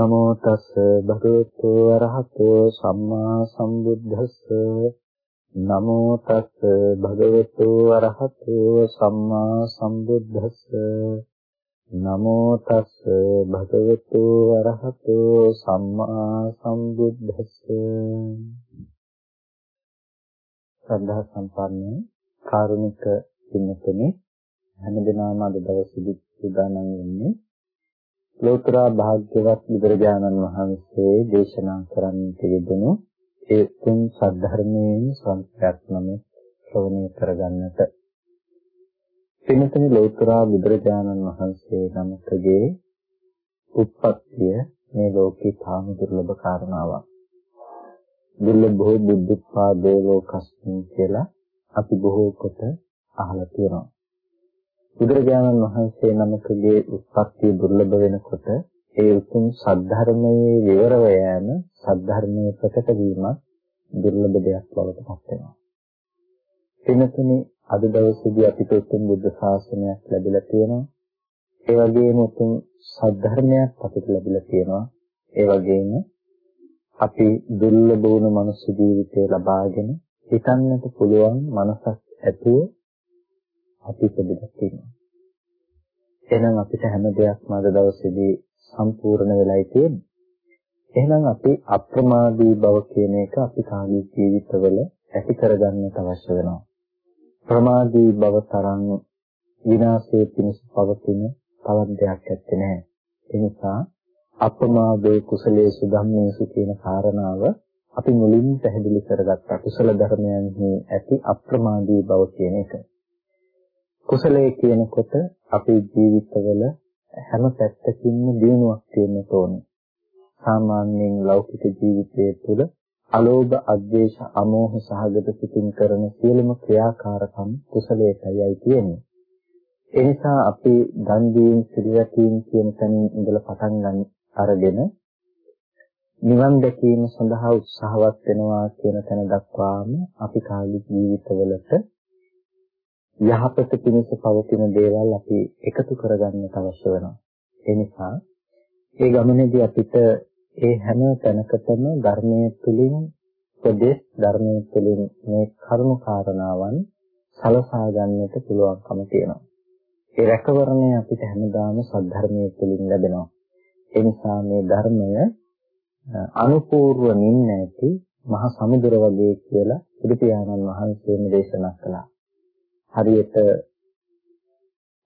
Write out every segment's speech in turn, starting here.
නමෝ තස් භගවතු වරහතෝ සම්මා සම්බුද්දස්ස. නමෝ තස් භගවතු වරහතෝ සම්මා සම්බුද්දස්ස. නමෝ තස් භගවතු වරහතෝ සම්මා සම්බුද්දස්ස. සද්ධා සම්පන්න කාරුණික පින්තුනේ හැමදෙනාම අද දවසේදී සූදානම් වෙන්නේ ලෝතර භාග්‍යවත් බුදුරජාණන් වහන්සේ දේශනා කරන්නට යෙදුණු ඒ තුන් සද්ධර්මයෙන් සංස්කෘතනම ශ්‍රවණය කරගන්නට. පින්තුනි ලෝතර බුදුරජාණන් වහන්සේ නමකගේ උත්පත්තිය මේ ලෝකේ තාම දුර්ලභ කාරණාවක්. දුර්ලභෝ බුද්ධත්වා දේවෝකස්මින් කියලා අපි බොහෝ කොට අහලා තියෙනවා. බුදුරජාණන් වහන්සේ නමකගේ උත්පත්ති දුර්ලභ වෙනකොට ඒ උතුම් සද්ධර්මයේ විවරව යෑම සද්ධර්මයේ ප්‍රකට වීමත් දුර්ලභ දෙයක් බවට පත් වෙනවා. එනතුනි අද දවසේදී අපිට උතුම් බුද්ධ ශාසනයක් ලැබිලා තියෙනවා. ඒ වගේම උතුම් සද්ධර්මයක් අපිට ලැබිලා තියෙනවා. ඒ වගේම අපි දුර්ලභ වුණු මනුස්ස ජීවිතය ලබාගෙන හිතන්නට පුළුවන් මනසක් ඇතුව අපි ඉපදෙලා තියෙනවා. එහෙනම් අපිට හැම දෙයක්ම අද දවසේදී සම්පූර්ණ වෙලයි තියෙන්නේ. එහෙනම් අපි අප්‍රමාදී බව කියන එක අපි කාගේ ජීවිතවල ඇති කරගන්නට අවශ්‍ය වෙනවා. ප්‍රමාදී බව තරම් විනාශයේ පිණිස පවතින තවත් දෙයක් ඇත්තේ නැහැ. ඒ නිසා අප්‍රමාදේ කුසලයේ ධම්මේසු කියන කාරණාව අපි මුලින් පැහැදිලි කරගත්තා. කුසල ධර්මයන්හි ඇති අප්‍රමාදී බව කියන එක. කුසලයේ කියනකොට අපේ ජීවිතවල හැම පැත්තකින්ම දිනුවක් තියෙන්න ඕනේ. සාමාන්‍යයෙන් ලෞකික ජීවිතයේ තුළ අලෝභ, අද්වේෂ, අමෝහ සහගත සිතින් කරන සියලුම ක්‍රියාකාරකම් කුසලයටයි තියෙන්නේ. ඒ නිසා අපි දන් දීම, සිරියැකීම් කියන තැනින් ඉඳලා පටන් ගන්න අරගෙන නිවන් දැකීම සඳහා උත්සාහවත් වෙනවා කියන තැන දක්වාම අපි කාගේ ජීවිතවලට යහපත පිණිස පවතින දේවල් අපි එකතු කරගන්න අවශ්‍ය වෙනවා. ඒ නිසා ඒ ගමනේදී අපිට ඒ හැම තැනකටම ධර්මයේ තුලින් ප්‍රදේශ ධර්මයේ තුලින් මේ කරුණු කාරණාවන් සලසා ගන්නට පුළුවන්කම තියෙනවා. ඒ රැකවරණය අපිට හැමදාම සද්ධර්මයේ තුලින් ලැබෙනවා. ඒ නිසා මේ ධර්මය අනුපූර්ව නින්න ඇති මහ සමුද්‍ර වගේ කියලා බුදු පියාණන් වහන්සේම දේශනා කළා. හරියට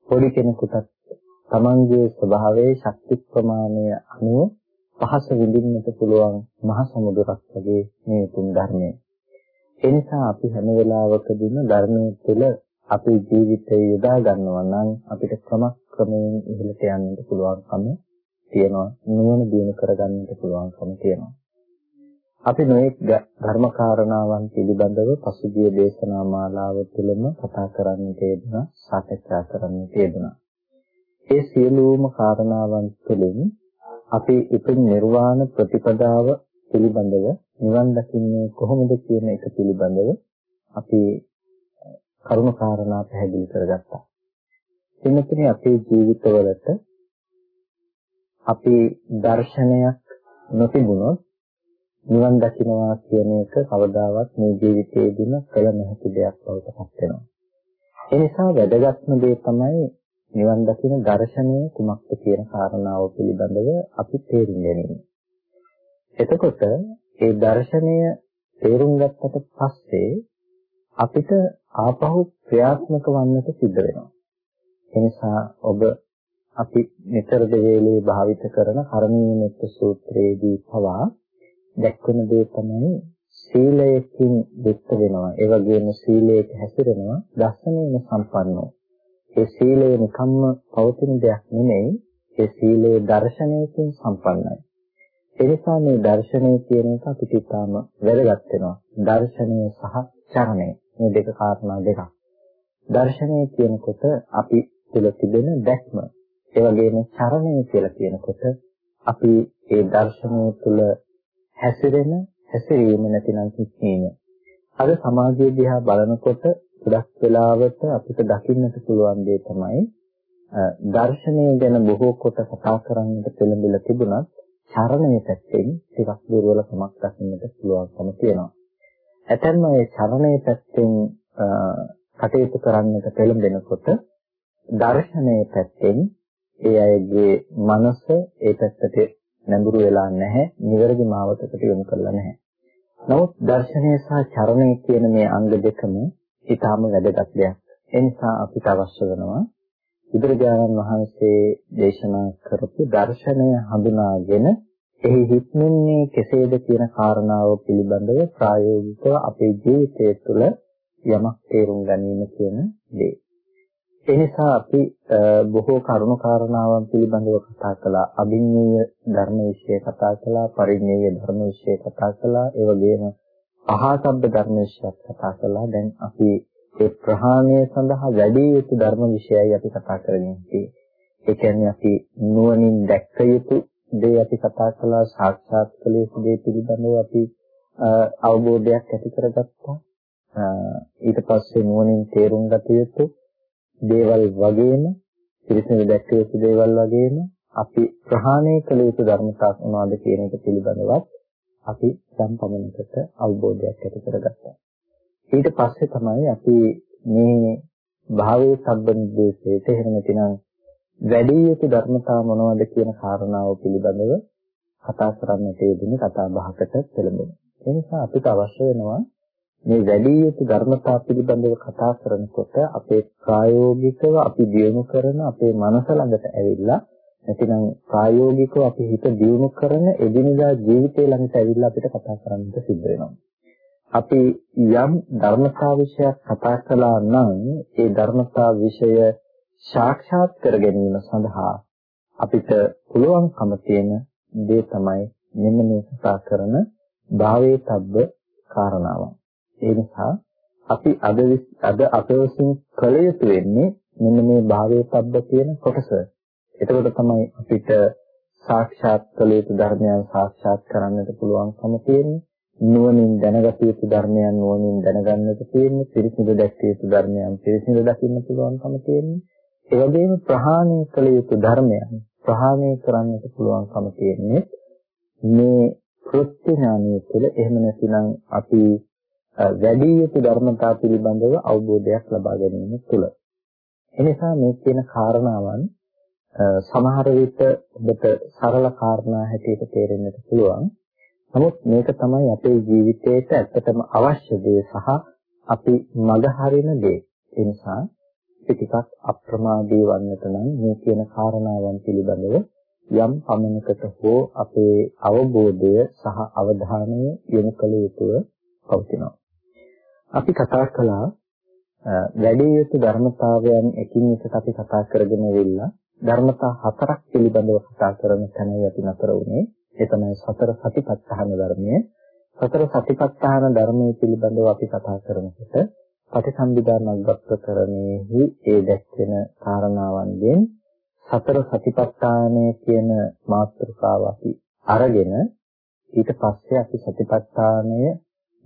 පොඩි කෙනෙකුට තමන්ගේ ස්වභාවයේ ශක්ති ප්‍රමාණය අනුව පහස විඳින්නට පුළුවන් මහ සමුද්‍රයක් වගේ මේ උතුම් ධර්මය. ඒ නිසා අපි හැම වෙලාවකදීම ධර්මයේ තුළ අපේ ජීවිතය යොදා ගන්නවා නම් අපිට ක්‍රමක්‍රමයෙන් ඉහළට යන්නට පුළුවන්කම තියෙනවා. නුවණ දියුණු කරගන්නට පුළුවන්කම තියෙනවා. අපි නොඑක් ධර්ම කාරණාවන් පිළිබඳව පසුගිය දේශනා මාලාව තුළම කතා කරන්නට යෙදුණා සාකච්ඡා කරන්නට යෙදුණා. ඒ සියලුම කාරණාවන් තුළින් අපි උතුම් නිර්වාණ ප්‍රතිපදාව පිළිබඳව නිවන් දකින්නේ කොහොමද කියන එක පිළිබඳව අපි කරුණ කාරණා පැහැදිලි කරගත්තා. එන්නතනේ අපේ ජීවිතවලට අපි දර්ශනයක් නොතිබුණොත් නිවන් දකින්නවා කියන එක කවදාවත් මේ ජීවිතයේදීම කළ නොහැකි දෙයක් බවට පත් වෙනවා. ඒ නිසා වැදගත්ම දේ තමයි නිවන් දකින දර්ශනය කුමක්ද කියන කාරණාව පිළිබඳව අපි තේරුම් ගැනීම. එතකොට ඒ දර්ශනය තේරුම් ගත්තට පස්සේ අපිට ආපහු ක්‍රියාත්මක වන්නට සිද්ධ වෙනවා. එනිසා ඔබ අපි නිතර දෙවේලේ භාවිත කරන කර්මීය මෙත්ත සූත්‍රයේදී පවා දැක්වෙන දේ තමයි සීලයෙන් යුක්ත වෙනවා. ඒ වගේම සීලයක හැසිරෙනවා දර්ශනයෙන් සම්පන්නව. ඒ සීලය නිකම්ම පවතින දෙයක් නෙමෙයි. ඒ සීලයේ දර්ශනයකින් සම්පන්නයි. ඒ නිසා මේ දර්ශනය කියන එක අපිට ඉතාම වැදගත් වෙනවා. දර්ශනය සහ චරණය මේ දෙක කාරණා දෙකක්. දර්ශනය කියනකොට අපි තුළ තිබෙන දැක්ම. ඒ වගේම චරණය කියලා කියනකොට අපි ඒ දර්ශනය තුළ හැසිරෙන හැසිරීම නැතිනම් හික්මීම. අද සමාජයේ දිහා බලනකොට ගොඩක් වෙලාවට අපිට දකින්නට පුළුවන් දේ තමයි දර්ශනය ගැන බොහෝ කොට කතා කරන්නට පෙළඹිලා තිබුණත් චරණය පැත්තෙන් ටිකක් දුර්වලකමක් දක්නට පුළුවන්කම තියෙනවා. ඇතැම්ම ඒ චරණය පැත්තෙන් කටයුතු කරන්නට පෙළඹෙනකොට දර්ශනයේ පැත්තෙන් ඒ අයගේ මනස ඒ පැත්තට නැඹුරු වෙලා නැහැ, නිවැරදි මාවතකට යොමු කරලා නැහැ. නමුත් දර්ශනය සහ චරණය කියන මේ අංග දෙකම ඊටාම වැදගත් දෙයක්. ඒ නිසා අපිට අවශ්‍ය වෙනවා බුදුරජාණන් වහන්සේ දේශනා කරපු දර්ශනය හඳුනාගෙන එහි හික්මන්නේ කෙසේද කියන කාරණාව පිළිබඳව ප්‍රායෝගිකව අපේ ජීවිතය තුළ යමක් තේරුම් ගැනීම කියන දේ. ඒ නිසා අපි බොහෝ කරුණු කාරණාවන් පිළිබඳව කතා කළා. අභිඤ්ඤේය ධර්ම විශ්ය කතා කළා, පරිඤ්ඤේය ධර්ම විශ්ය කතා කළා, ඒ වගේම අහාසබ්බ ධර්ම විශ්යත් කතා කළා. දැන් අපි ඒ ප්‍රහාණය සඳහා වැඩි යුතු ධර්ම විශ්යයි අපි කතා කරගෙන ඉන්නේ. ඒ කියන්නේ අපි නුවණින් දැක්ක යුතු දේ අපි කතා කළා සාක්ෂාත් කළ යුතු දේ පිළිබඳව අපි අවබෝධයක් ඇති කරගත්තා. ඊට පස්සේ නුවණින් තේරුම් ගත යුතු දේවල් වගේම පිරිසිදු දැක්ක යුතු දේවල් වගේම අපි ප්‍රහාණය කළ යුතු ධර්මතා මොනවද කියන එක පිළිබඳවත් අපි සම්පමණකට අවබෝධයක් ඇති කරගත්තා. ඊට පස්සේ තමයි අපි මේ භාවයේ සම්බන්ධයේට එහෙම නැතිනම් වැඩි යුතු ධර්මතා මොනවද කියන කාරණාව පිළිබඳව කතා කරන්නට යෙදුනේ කතා බහකට පෙළඹෙනවා. ඒ නිසා අපිට අවශ්‍ය වෙනවා මේ වැඩි යුතු ධර්මතා පිළිබඳව කතා කරනකොට අපේ ප්‍රායෝගිකව අපි දියුණු කරන අපේ මනස ළඟට ඇවිල්ලා නැතිනම් ප්‍රායෝගිකව අපි හිත දියුණු කරන එදිනදා ජීවිතය ළඟට ඇවිල්ලා අපිට කතා කරන්නට සිද්ධ වෙනවා. අපි යම් ධර්මතා විශයක් කතා කළා නම් ඒ ධර්මතා විෂය සාක්ෂාත් කර ගැනීම සඳහා අපිට පුළුවන්කම තියෙන දේ තමයි මෙන්න මේ කතා කරන භාවයේ තබ්බ කාරණාව. ඒ නිසා අපි අද අද අපවසින් කළ යුතු වෙන්නේ මෙන්න මේ භාවයේ තබ්බ කියන කොටස. එතකොට තමයි අපිට සාක්ෂාත් කළ යුතු ධර්මයන් සාක්ෂාත් කරන්නට පුළුවන්කම තියෙන්නේ. නුවණින් දැනගත යුතු ධර්මයන් නුවණින් දැනගන්නට තියෙන්නේ පිරිසිදු දැක්ක යුතු ධර්මයන් පිරිසිදු දකින්න පුළුවන්කම තියෙන්නේ ඒ වගේම ප්‍රහාණය කළ යුතු ධර්මයන් ප්‍රහාණය කරන්නට පුළුවන්කම තියෙන්නේ මේ කෘත්‍ය ඥානය තුළ එහෙම නැතිනම් අපි වැඩි යුතු ධර්මතා පිළිබඳව අවබෝධයක් ලබා ගැනීම තුළ එනිසා මේ කියන කාරණාවන් සමහර විට ඔබට සරල කාරණා හැටියට තේරෙන්නට පුළුවන් නමුත් මේක තමයි අපේ ජීවිතේට ඇත්තටම අවශ්‍ය දේ සහ අපි මඟ හරින දේ. ඒ නිසා අපි ටිකක් අප්‍රමාදී වන්නට නම් මේ කියන කාරණාවන් පිළිබඳව යම් පමණකට හෝ අපේ අවබෝධය සහ අවධානය යොමු කළ යුතුව පවතිනවා. අපි කතා කළා වැඩි යුතු ධර්මතාවයන් එකින් එකට අපි කතා කරගෙන ඉවිල්ලා ධර්මතා හතරක් පිළිබඳව කතා කරන තැනයි අපි නතර වුණේ. ඒ තමයි සතර සතිපට්ඨාන ධර්මයේ. සතර සතිපට්ඨාන ධර්මයේ පිළිබඳව අපි කතා කරනකොට පටිසම්භිදා මග්ගප්‍රකරණයෙහි ඒ දැක්වෙන කාරණාවන්ගෙන් සතර සතිපට්ඨානය කියන මාතෘකාව අපි අරගෙන ඊට පස්සේ අපි සතිපට්ඨානය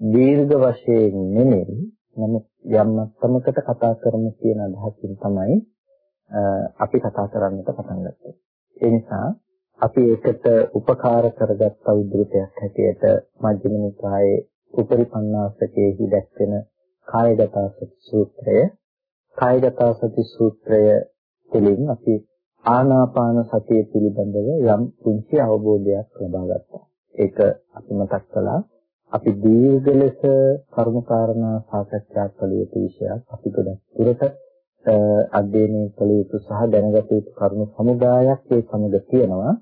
දීර්ඝ වශයෙන් නෙමෙයි නමුත් යම් මට්ටමකට කතා කරමු කියන අදහසින් තමයි අපි කතා කරන්නට පටන් ගත්තේ. ඒ නිසා අපි ඒකට උපකාර කරගත් උද්ෘතයක් හැටියට මජ්ක්‍ධිම නිකායේ උපරිපන්නාසකේහි දැක්වෙන කායගත සති සූත්‍රය කායගත සති සූත්‍රය තුළින් අපි ආනාපාන සතිය පිළිබඳව යම් පුංචි අවබෝධයක් ලබා ගත්තා. ඒක අපි මතක් කළා. අපි දීර්ඝ ලෙස කර්මකාරණා සාකච්ඡා කළ යුතු විෂයක්. අපි ගොඩක් දුරට අධ්‍යයනය කළ යුතු සහ දැනගත යුතු කරුණු සමුදායක් ඒ සමග තියෙනවා.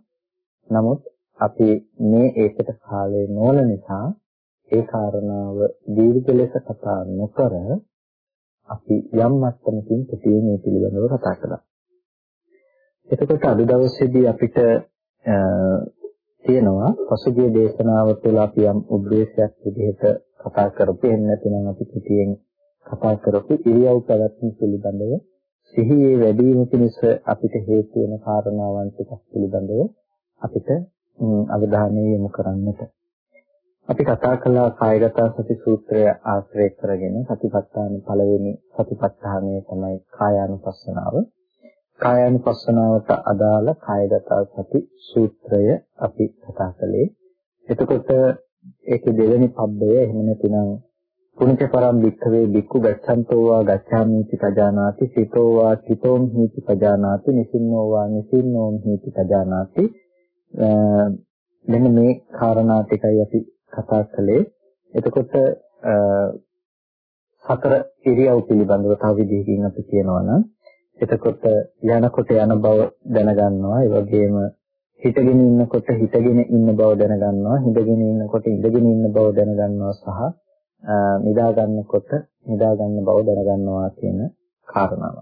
නමුත් අපි මේ ඒකට කාලය නොවන නිසා ඒ කාරණාව දීර්ඝ ලෙස කතා නොකර අපි යම් මට්ටමකින් පිටියේ මේ පිළිබඳව කතා කළා. එතකොට අද දවසේදී අපිට තියෙනවා පසුගිය දේශනාව තුළ අපි යම් උද්දේශයක් විදිහට කතා කරපු එහෙම නැත්නම් අපි පිටියෙන් කතා කරපු ඉරියව් පැවැත්ම පිළිබඳව සිහියේ වැඩි වීම පිණිස අපිට හේතු වෙන කාරණාවන් ටිකක් පිළිබඳව අපිට අවධානය යොමු කරන්නට. අපි කතා කළා කායගත සති සූත්‍රය ආශ්‍රය කරගෙන සතිපට්ඨාන පළවෙනි සතිපට්ඨානය තමයි කායානුපස්සනාව. කායानुපස්සනාවට අදාළ කායගත සති සූත්‍රය අපි කතා කළේ. එතකොට ඒකේ දෙවෙනි පබ්බය එහෙම නැතිනම් පුනිත පරම් වික්ඛවේ වික්ඛු ගච්ඡන්තෝ වා ගච්ඡාමිති පජානාති සිතෝ වා සිතෝම් හීති පජානාති නිසින්නෝ වා නිසින්නෝම් හීති පජානාති මෙන්න මේ කාරණා ටිකයි අපි කතා කළේ එතකොට සතර ඉරියව් පිළිබඳව තව විදිහකින් අපි කියනවා නම් එතකොට යනකොට යන බව දැනගන්නවා ඒ වගේම හිටගෙන ඉන්නකොට හිටගෙන ඉන්න බව දැනගන්නවා හිටගෙන ඉන්නකොට ඉඳගෙන ඉන්න බව දැනගන්නවා සහ නිදා ගන්නකොට නිදා ගන්න බව දැනගන්නවා කියන කාරණාව.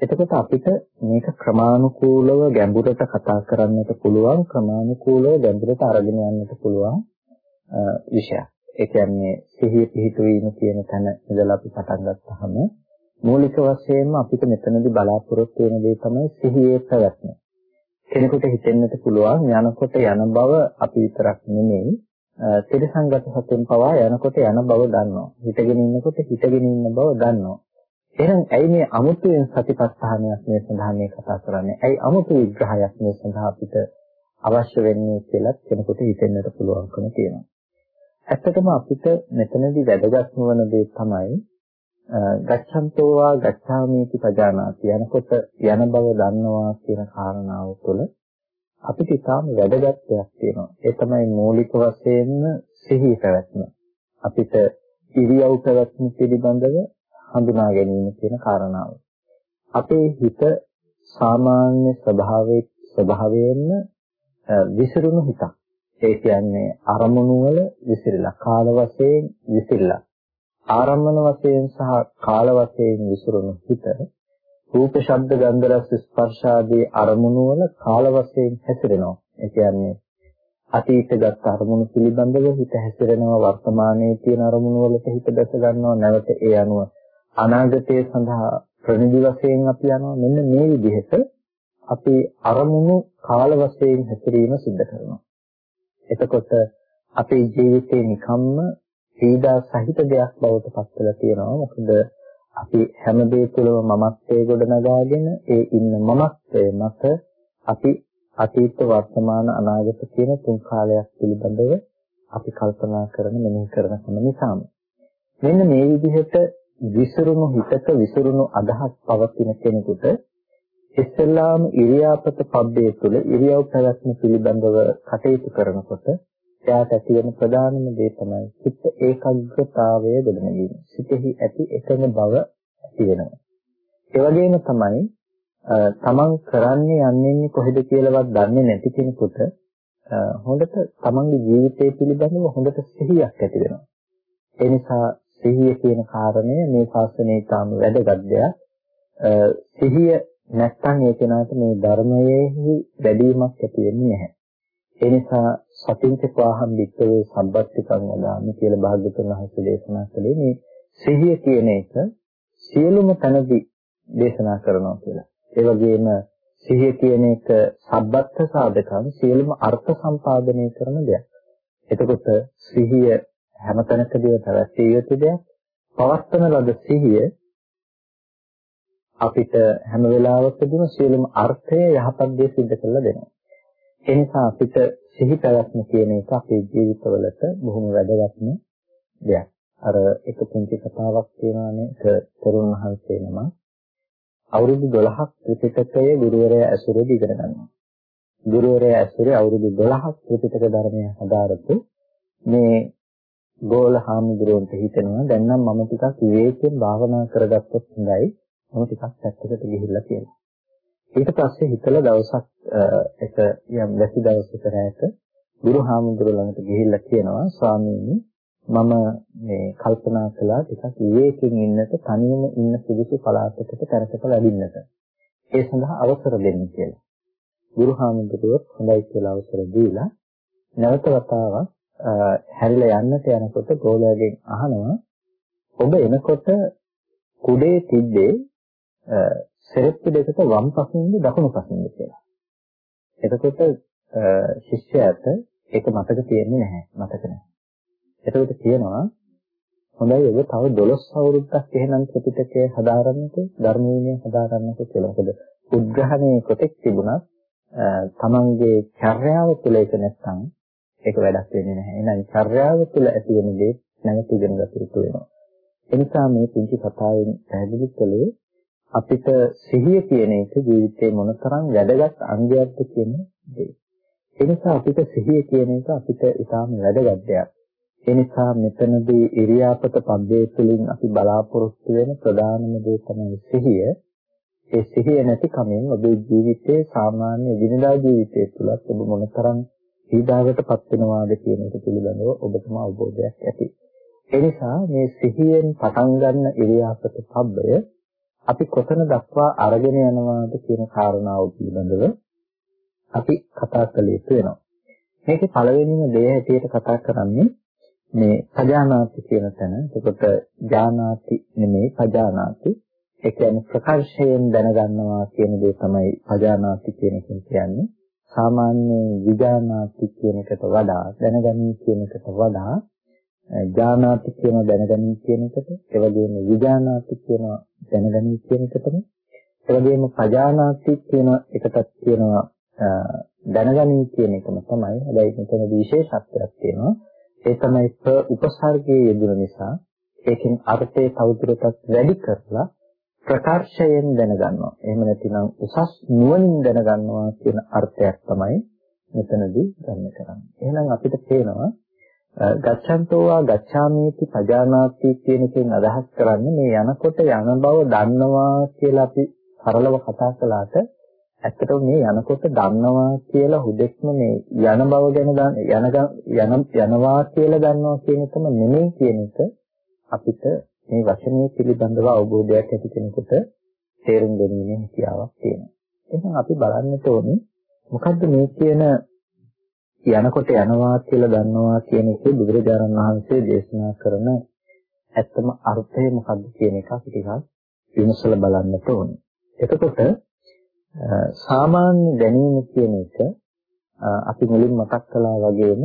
එතකොට අපිට මේක ක්‍රමානුකූලව ගැඹුරට කතා කරන්නට පුළුවන් ක්‍රමානුකූලව ගැඹුරට අරගෙන යන්නට පුළුවන් විෂයක්. ඒ කියන්නේ සිහිය පිහිටුවීම කියන තැන ඉඳලා අපි පටන් ගත්තාම මූලික වශයෙන්ම අපිට මෙතනදී බලාපොරොත්තු වෙන දේ තමයි සිහියේ පැවැත්ම. කෙනෙකුට හිතෙන්නට පුළුවන් යනකොට යන බව අපි විතරක් නෙමෙයි තිරසංගත සතෙන් පවා යනකොට යන බව දන්නවා. හිටගෙන ඉන්නකොට හිටගෙන ඉන්න බව දන්නවා. එහෙනම් ඇයි මේ අමුතුවෙන් සතිපට්ඨානයක් මේ සඳහා මේ කතා කරන්නේ? ඇයි අමුතු විග්‍රහයක් මේ සඳහා අපිට අවශ්‍ය වෙන්නේ කියලා කෙනෙකුට හිතෙන්නට පුළුවන්කම තියෙනවා. ඇත්තටම අපිට මෙතනදී වැදගත් වන දේ තමයි ගච්ඡන්තෝ වා ගච්ඡාමීති පජානාති යනකොට යන බව දන්නවා කියන කාරණාව තුළ අපිට ඉතාම වැදගත් දෙයක් තියෙනවා. ඒ තමයි මූලික වශයෙන්ම සිහි පැවැත්ම. අපිට ඉරියව් පැවැත්ම පිළිබඳව හඳුනා ගැනීම කියන කාරණාව. අපේ හිත සාමාන්‍ය ස්වභාවයේ ස්වභාවයෙන්ම විසිරුණු හිතක්. ඒ කියන්නේ අරමුණු වල විසිරලා කාල වශයෙන් විසිරලා ආරම්මන වශයෙන් සහ කාල වශයෙන් විසිරුණු හිත රූප ශබ්ද ගන්ධ රස ස්පර්ශ ආදී අරමුණු වල කාල වශයෙන් හැසිරෙනවා. ඒ කියන්නේ අතීතගත අරමුණු පිළිබඳව හිත හැසිරෙනවා වර්තමානයේ තියෙන අරමුණු වලට හිත දැස ගන්නවා නැවත ඒ අනුව අනාගතයේ සඳහා ප්‍රනිදි වශයෙන් අපි යනවා මෙන්න මේ විදිහට අපි අරමුණු කාල වශයෙන් හැසිරීම සිද්ධ කරනවා. එතකොට අපේ ජීවිතේ නිකම්ම පීඩා සහිත දෙයක් බවට පත් වෙලා තියෙනවා. මොකද අපි හැම දේ තුළම මමත්වයේ ගොඩනගාගෙන ඒ ඉන්න මමත්වයේ මත අපි අතීත වර්තමාන අනාගත කියන තුන් කාලයක් පිළිබඳව අපි කල්පනා කරන මෙනෙහි කරන කම නිසාම මෙන්න මේ විදිහට විසිරුණු හිතක විසිරුණු අදහස් පවතින කෙනෙකුට ඉස්ලාම ඉරියාපත පබ්බේ තුළ ඉරියව් පැවැත්ම පිළිබඳව කටයුතු කරනකොට එයාට ඇති වෙන ප්‍රධානම දේ තමයි චිත්ත ඒකාග්‍රතාවය ගොඩනැගීම. සිතෙහි ඇති එකම බව ඇති වෙනවා. ඒ වගේම තමයි තමන් කරන්නේ යන්නේ කොහෙද කියලාවත් දන්නේ නැති කෙනෙකුට හොඳට තමන්ගේ ජීවිතය පිළිබඳව හොඳට සිහියක් ඇති වෙනවා. ඒ නිසා සිහිය කියන කාරණය මේ ශාස්ත්‍රයේ තාම වැදගත් දෙයක්. සිහිය නැත්නම් ඒ කෙනාට මේ ධර්මයේහි වැඩිවීමක් ඇති වෙන්නේ නැහැ. ඒ නිසා සතින්ච පාහම් වික්කවේ සම්බත්තිකං වදාමි කියලා භාග්‍යතුන් වහන්සේ දේශනා කළේ මේ සිහිය කියන එක සියලුම තැනදී දේශනා කරනවා කියලා. ඒ වගේම සිහිය කියන එක සම්බත්ත සාධකම් සියලුම අර්ථ සම්පාදනය කරන දෙයක්. එතකොට සිහිය හැම තැනකදී පැවැත්විය යුතු දෙයක්. පවත්තන ලද සිහිය අපිට හැම වෙලාවකදීම සියලුම අර්ථය යහපත් දේ සිද්ධ කරලා දෙනවා. ඒ නිසා අපිට සිහි පැවැත්ම කියන එක අපේ ජීවිතවලට බොහොම වැදගත්ම දෙයක්. අර එක පුංචි කතාවක් තියෙනවානේ තරුණ වහන්සේ නම අවුරුදු 12ක් ත්‍රිපිටකයේ ගුරුවරයා ඇසුරේදී ඉගෙන ගන්නවා. ගුරුවරයා ඇසුරේ අවුරුදු 12ක් ත්‍රිපිටක ධර්මය හදාරපු මේ ගෝල හාමුදුරුවන්ට හිතෙනවා දැන් නම් මම ටිකක් විවේකයෙන් භාවනා කරගත්තොත් හොඳයි. මම ටිකක් පැත්තකට ගිහිල්ලා කියලා. ඊට පස්සේ හිතලා දවසක් එක යම් වැසි දවසක රැයට ගුරු හාමුදුරුවෝ ළඟට ගිහිල්ලා කියනවා ස්වාමීනි මම මේ කල්පනා කළා ටිකක් විවේකයෙන් ඉන්නට තනියම ඉන්න සුදුසු පළාතකට තැනකට වැඩින්නට. ඒ සඳහා අවසර දෙන්න කියලා. ගුරු හාමුදුරුවෝ හොඳයි කියලා අවසර දීලා නැවත වතාවක් හැරිලා යන්නට යනකොට ගෝලයාගෙන් අහනවා ඔබ එනකොට කුඩේ තිබ්බේ සෙරෙප්පු දෙකට වම් පසින්ද දකුණු පසින්ද කියලා. එතකොට ශිෂ්‍යයාට ඒක මතක තියෙන්නේ නැහැ. මතක නැහැ. එතකොට කියනවා හොඳයි ඔබ තව 12 අවුරුද්දක් එහෙනම් ත්‍රිපිටකය හදාරන්නකෝ ධර්ම විනය හදාරන්නකෝ කියලා. මොකද උද්ග්‍රහණය කොටෙක් තිබුණත් තමන්ගේ චර්යාව තුළ ඒක නැත්නම් ඒක වැඩක් වෙන්නේ නැහැ. එහෙනම් චර්යාව තුළ ඇති වෙන දේ නැවත ඉගෙන ගන්න යුතු වෙනවා. එනිසා මේ පුංචි කතාවෙන් පැහැදිලි කළේ අපිට සිහිය කියන එක ජීවිතේ මොනතරම් වැදගත් අංගයක්ද කියන දේ. ඒ නිසා අපිට සිහිය කියන එක අපිට ඉතාම වැදගත් දෙයක්. ඒ නිසා මෙතනදී ඉරියාපත පද්‍යය තුළින් අපි බලාපොරොත්තු වෙන ප්‍රධානම දේ තමයි සිහිය. ඒ සිහිය නැති කමෙන් ඔබේ ජීවිතයේ සාමාන්‍ය දිනදා ජීවිතය තුළත් ඔබ මොනතරම් පීඩාවටපත් වෙනවාද කියන එක පිළිබඳව ඔබටම අවබෝධයක් ඇති. ඒ නිසා මේ සිහියෙන් පටන් ගන්න ඉරියාපත පබ්බය අපි කොතන දක්වා අරගෙන යනවාද කියන කාරණාව පිළිබඳව අපි කතා කළ යුතු වෙනවා. මේකේ පළවෙනිම දේ හැටියට කතා කරන්නේ මේ පජානාති කියන තැන. එතකොට ඥානාති නෙමෙයි පජානාති. ඒ කියන්නේ ප්‍රකර්ෂයෙන් දැනගන්නවා කියන දේ තමයි පජානාති කියන එකෙන් කියන්නේ. සාමාන්‍ය විඥානාති කියන එකට වඩා දැනගන්නේ කියන එකට වඩා ඥානාති කියන දැනගන්නේ කියන එකට ඒ වගේම විඥානාති කියන දැනගන්නේ කියන එකටම ඒ වගේම පජානාති කියන එකටත් කියනවා දැනගන්නේ කියන එකම තමයි. හැබැයි මෙතන විශේෂත්වයක් තියෙනවා. ඒ තමයි උපසර්ගයේ යෙදුන නිසා ඒකෙන් අර්ථය තවදුරටත් වැඩි කරලා ප්‍රකර්ෂයෙන් දැනගන්නවා. එහෙම නැතිනම් උසස් නුවණින් දැනගන්නවා කියන අර්ථයක් තමයි මෙතනදී ගන්න කරන්නේ. එහෙනම් අපිට පේනවා ගච්ඡන්තෝවා ගච්ඡාමීති පජානාති කියන එකෙන් අදහස් කරන්නේ මේ යනකොට යන බව දන්නවා කියලා අපි සරලව කතා කළාට ඇත්තටම මේ යනකොට දන්නවා කියලා හුදෙක්ම මේ යන බව ගැන යන යනවා කියලා දන්නවා කියන එකම නෙමෙයි කියන එක අපිට මේ වචනේ පිළිබඳව අවබෝධයක් ඇති කෙනෙකුට තේරුම් ගැනීමේ හැකියාවක් තියෙනවා. එහෙනම් අපි බලන්නට ඕනේ මොකද්ද මේ කියන යනකොට යනවා කියලා දන්නවා කියන එකේ බුදුරජාණන් වහන්සේ දේශනා කරන ඇත්තම අර්ථය මොකද්ද කියන එක අපි ටිකක් විමසලා බලන්නට ඕනේ. එතකොට සාමාන්‍ය දැනීම කියන එක අපි මුලින් මතක් කළා වගේම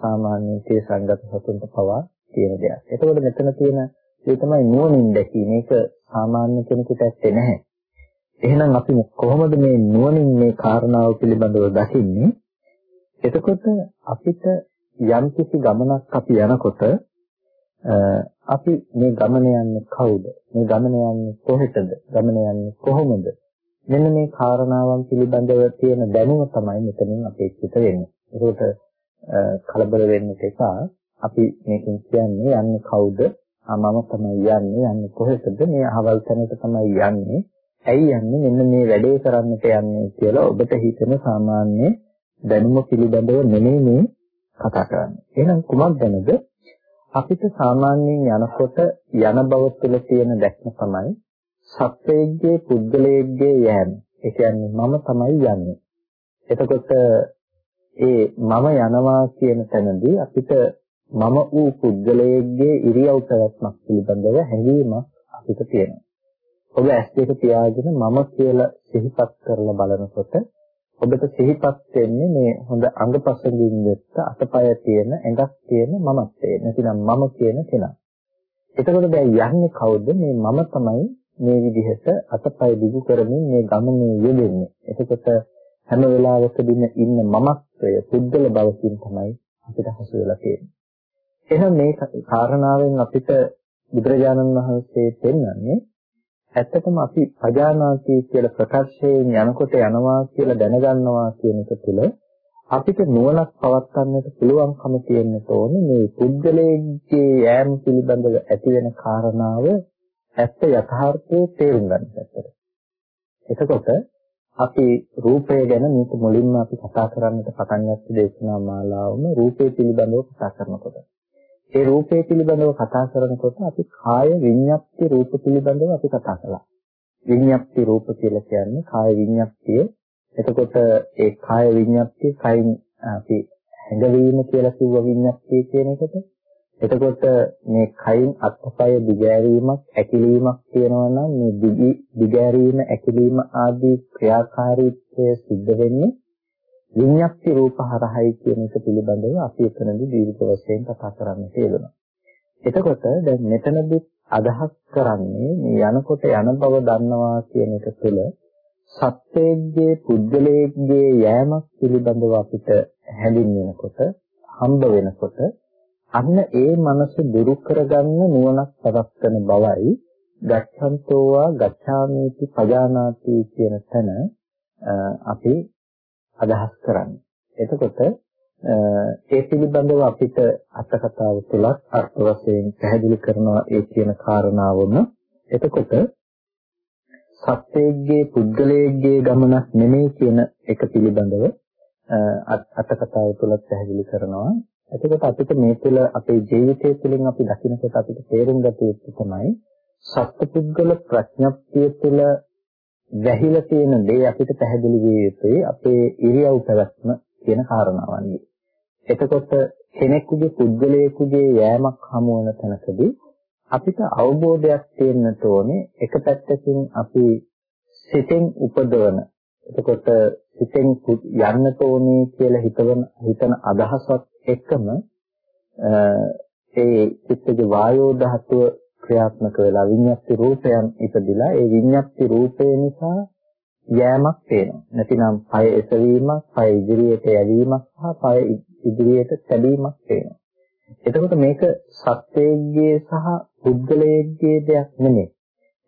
සාමාන්‍ය තේ සංගත සතුන්ට පවා තියෙන දෙයක්. එතකොට මෙතන තියෙන ඒ තමයි නුවණින් දැකීම. මේක සාමාන්‍ය කෙනෙකුට ඇත්තේ නැහැ. එහෙනම් අපි කොහොමද මේ නුවණින් මේ කාරණාව පිළිබඳව දකින්නේ? එතකොට අපිට යම්කිසි ගමනක් අපි යනකොට අපි මේ ගමන යන්නේ කවුද? මේ ගමන යන්නේ කොහෙටද? ගමන යන්නේ කොහොමද? මෙන්න මේ කාරණාවන් පිළිබඳව තියෙන දැනුම තමයි මෙතනින් අපේක්ෂිත වෙන්නේ. ඒකට කලබල වෙන්න එපා. අපි මේකෙන් කියන්නේ යන්නේ කවුද? මම තමයි යන්නේ. යන්නේ කොහෙටද? මේ අහවල් තැනට තමයි යන්නේ. ඇයි යන්නේ? මෙන්න මේ වැඩේ කරන්නට යන්නේ කියලා ඔබට හිතෙන සාමාන්‍ය දැනුම පිළිබඳව නෙමෙයි මේ කතා කරන්නේ. එහෙනම් කුමක් ගැනද? අපිට සාමාන්‍යයෙන් යනකොට යන බව තුළ තියෙන දැක්ම තමයි සත්වයේගේ පුද්ගලයේගේ යෑම. ඒ කියන්නේ මම තමයි යන්නේ. එතකොට ඒ මම යනවා කියන තැනදී අපිට මම වූ පුද්ගලයේගේ ඉරියව් පැවැත්මක් පිළිබඳව හැඟීමක් අපිට තියෙනවා. ඔබ ඇස් දෙක පියාගෙන මම කියලා සිහිපත් කරලා බලනකොට ඔබට සිහිපත් වෙන්නේ මේ හොඳ අංගපසංගින් යුක්ත අතපය තියෙන ඇඟක් තියෙන මමත්වය. නැතිනම් මම කියන කෙනා. එතකොට දැන් යන්නේ කවුද? මේ මම තමයි මේ විදිහට අතපය දිගු කරමින් මේ ගමනේ යෙදෙන්නේ. එතකොට හැම වෙලාවකදීම ඉන්න මමත්වය පුද්ගල බවකින් තමයි අපිට හසු වෙලා තියෙන්නේ. එහෙනම් මේ කාරණාවෙන් අපිට බුදුරජාණන් වහන්සේ පෙන්වන්නේ ඇත්තටම අපි පජානාති කියලා ප්‍රකාශයෙන් යනකොට යනවා කියලා දැනගන්නවා කියන එක තුළ අපිට නුවණක් පවත්වන්නට පුළුවන්කම තියෙන්න ඕනේ මේ පුද්ගලයේ යෑම පිළිබඳව ඇති වෙන කාරණාව ඇත්ත යථාර්ථයේ තේරුම් ගන්න පැත්තට. එතකොට අපි රූපය ගැන මේක මුලින්ම අපි කතා කරන්නට පටන් ගත්ත දේශනා මාලාවම රූපය පිළිබඳව කතා කරනකොට. ඒ රූපය පිළිබඳව කතා කරනකොට අපි කාය විඤ්ඤාප්ති රූප පිළිබඳව අපි කතා කළා. විඤ්ඤාප්ති රූප කියලා කියන්නේ කාය විඤ්ඤාප්තිය. එතකොට ඒ කාය විඤ්ඤාප්තිය කයින් අපි හැඟවීම කියලා කිව්ව විඤ්ඤාප්තිය කියන එකට එතකොට මේ කයින් අත්පය දිගෑරීමක් ඇකිලීමක් තියෙනවා නම් මේ දිගෑරීම ඇකිලීම ආදී ක්‍රියාකාරීත්වය සිද්ධ වෙන්නේ විඤ්ඤාප්ති රූප හරහයි කියන එක පිළිබඳව අපි එතනදී දීර්ඝ වශයෙන් කතා කරන්න තියෙනවා. එතකොට දැන් මෙතනදී අදහස් කරන්නේ මේ යනකොට යන බව දන්නවා කියන එක තුළ සත්‍යයේ පුද්ගලයේ යෑමක් පිළිබඳව අපිට හැඳින්වෙනකොට හම්බ වෙනකොට අන්න ඒ මනස දුරු කරගන්න නුවණක් පවත්වන බවයි ගච්ඡන්තෝවා ගච්ඡාමීති පජානාති කියන තැන අපි අදහස් කරන්නේ. එතකොට ඒ පිළිබඳව අපිට අටකතාව තුලත් අර්ථ වශයෙන් පැහැදිලි කරනවා ඒ කියන කාරණාවම එතකොට සත්‍යයේ පුද්ගලයේ ගමනක් නෙමෙයි කියන එක පිළිබඳව අටකතාව තුලත් පැහැදිලි කරනවා එතකොට අපිට මේ තුළ අපේ ජීවිතය තුළින් අපි දකිනකොට අපිට තේරුම් ගත යුතු තමයි සත්පුද්ගල ප්‍රඥප්තිය තුළ වැහිලා තියෙන දේ අපිට පැහැදිලි විය යුතුයි අපේ ඉරියව් පැවැත්ම කියන කාරණාවන්ගේ. එතකොට කෙනෙකුගේ පුද්ගලයෙකුගේ යෑමක් හමු වෙන තැනකදී අපිට අවබෝධයක් තියෙන්න ඕනේ එක පැත්තකින් අපි සිතෙන් උපදවන එතකොට සිතෙන් යන්න ඕනේ කියලා හිතවන හිතන අදහසක් එක්කම ඒ චිත්තජ වායෝ ධාතුව ක්‍රියාත්මක වෙලා විඤ්ඤාති රූපයන් ඉපදිලා ඒ විඤ්ඤාති රූපය නිසා යෑමක් පේනවා. නැතිනම් පය එසවීමක්, පය ඉදිරියට යැවීමක් සහ පය ඉදිරියට තැබීමක් පේනවා. එතකොට මේක සත්‍යයේ සහ පුද්ගලයේ දෙයක් නෙමෙයි.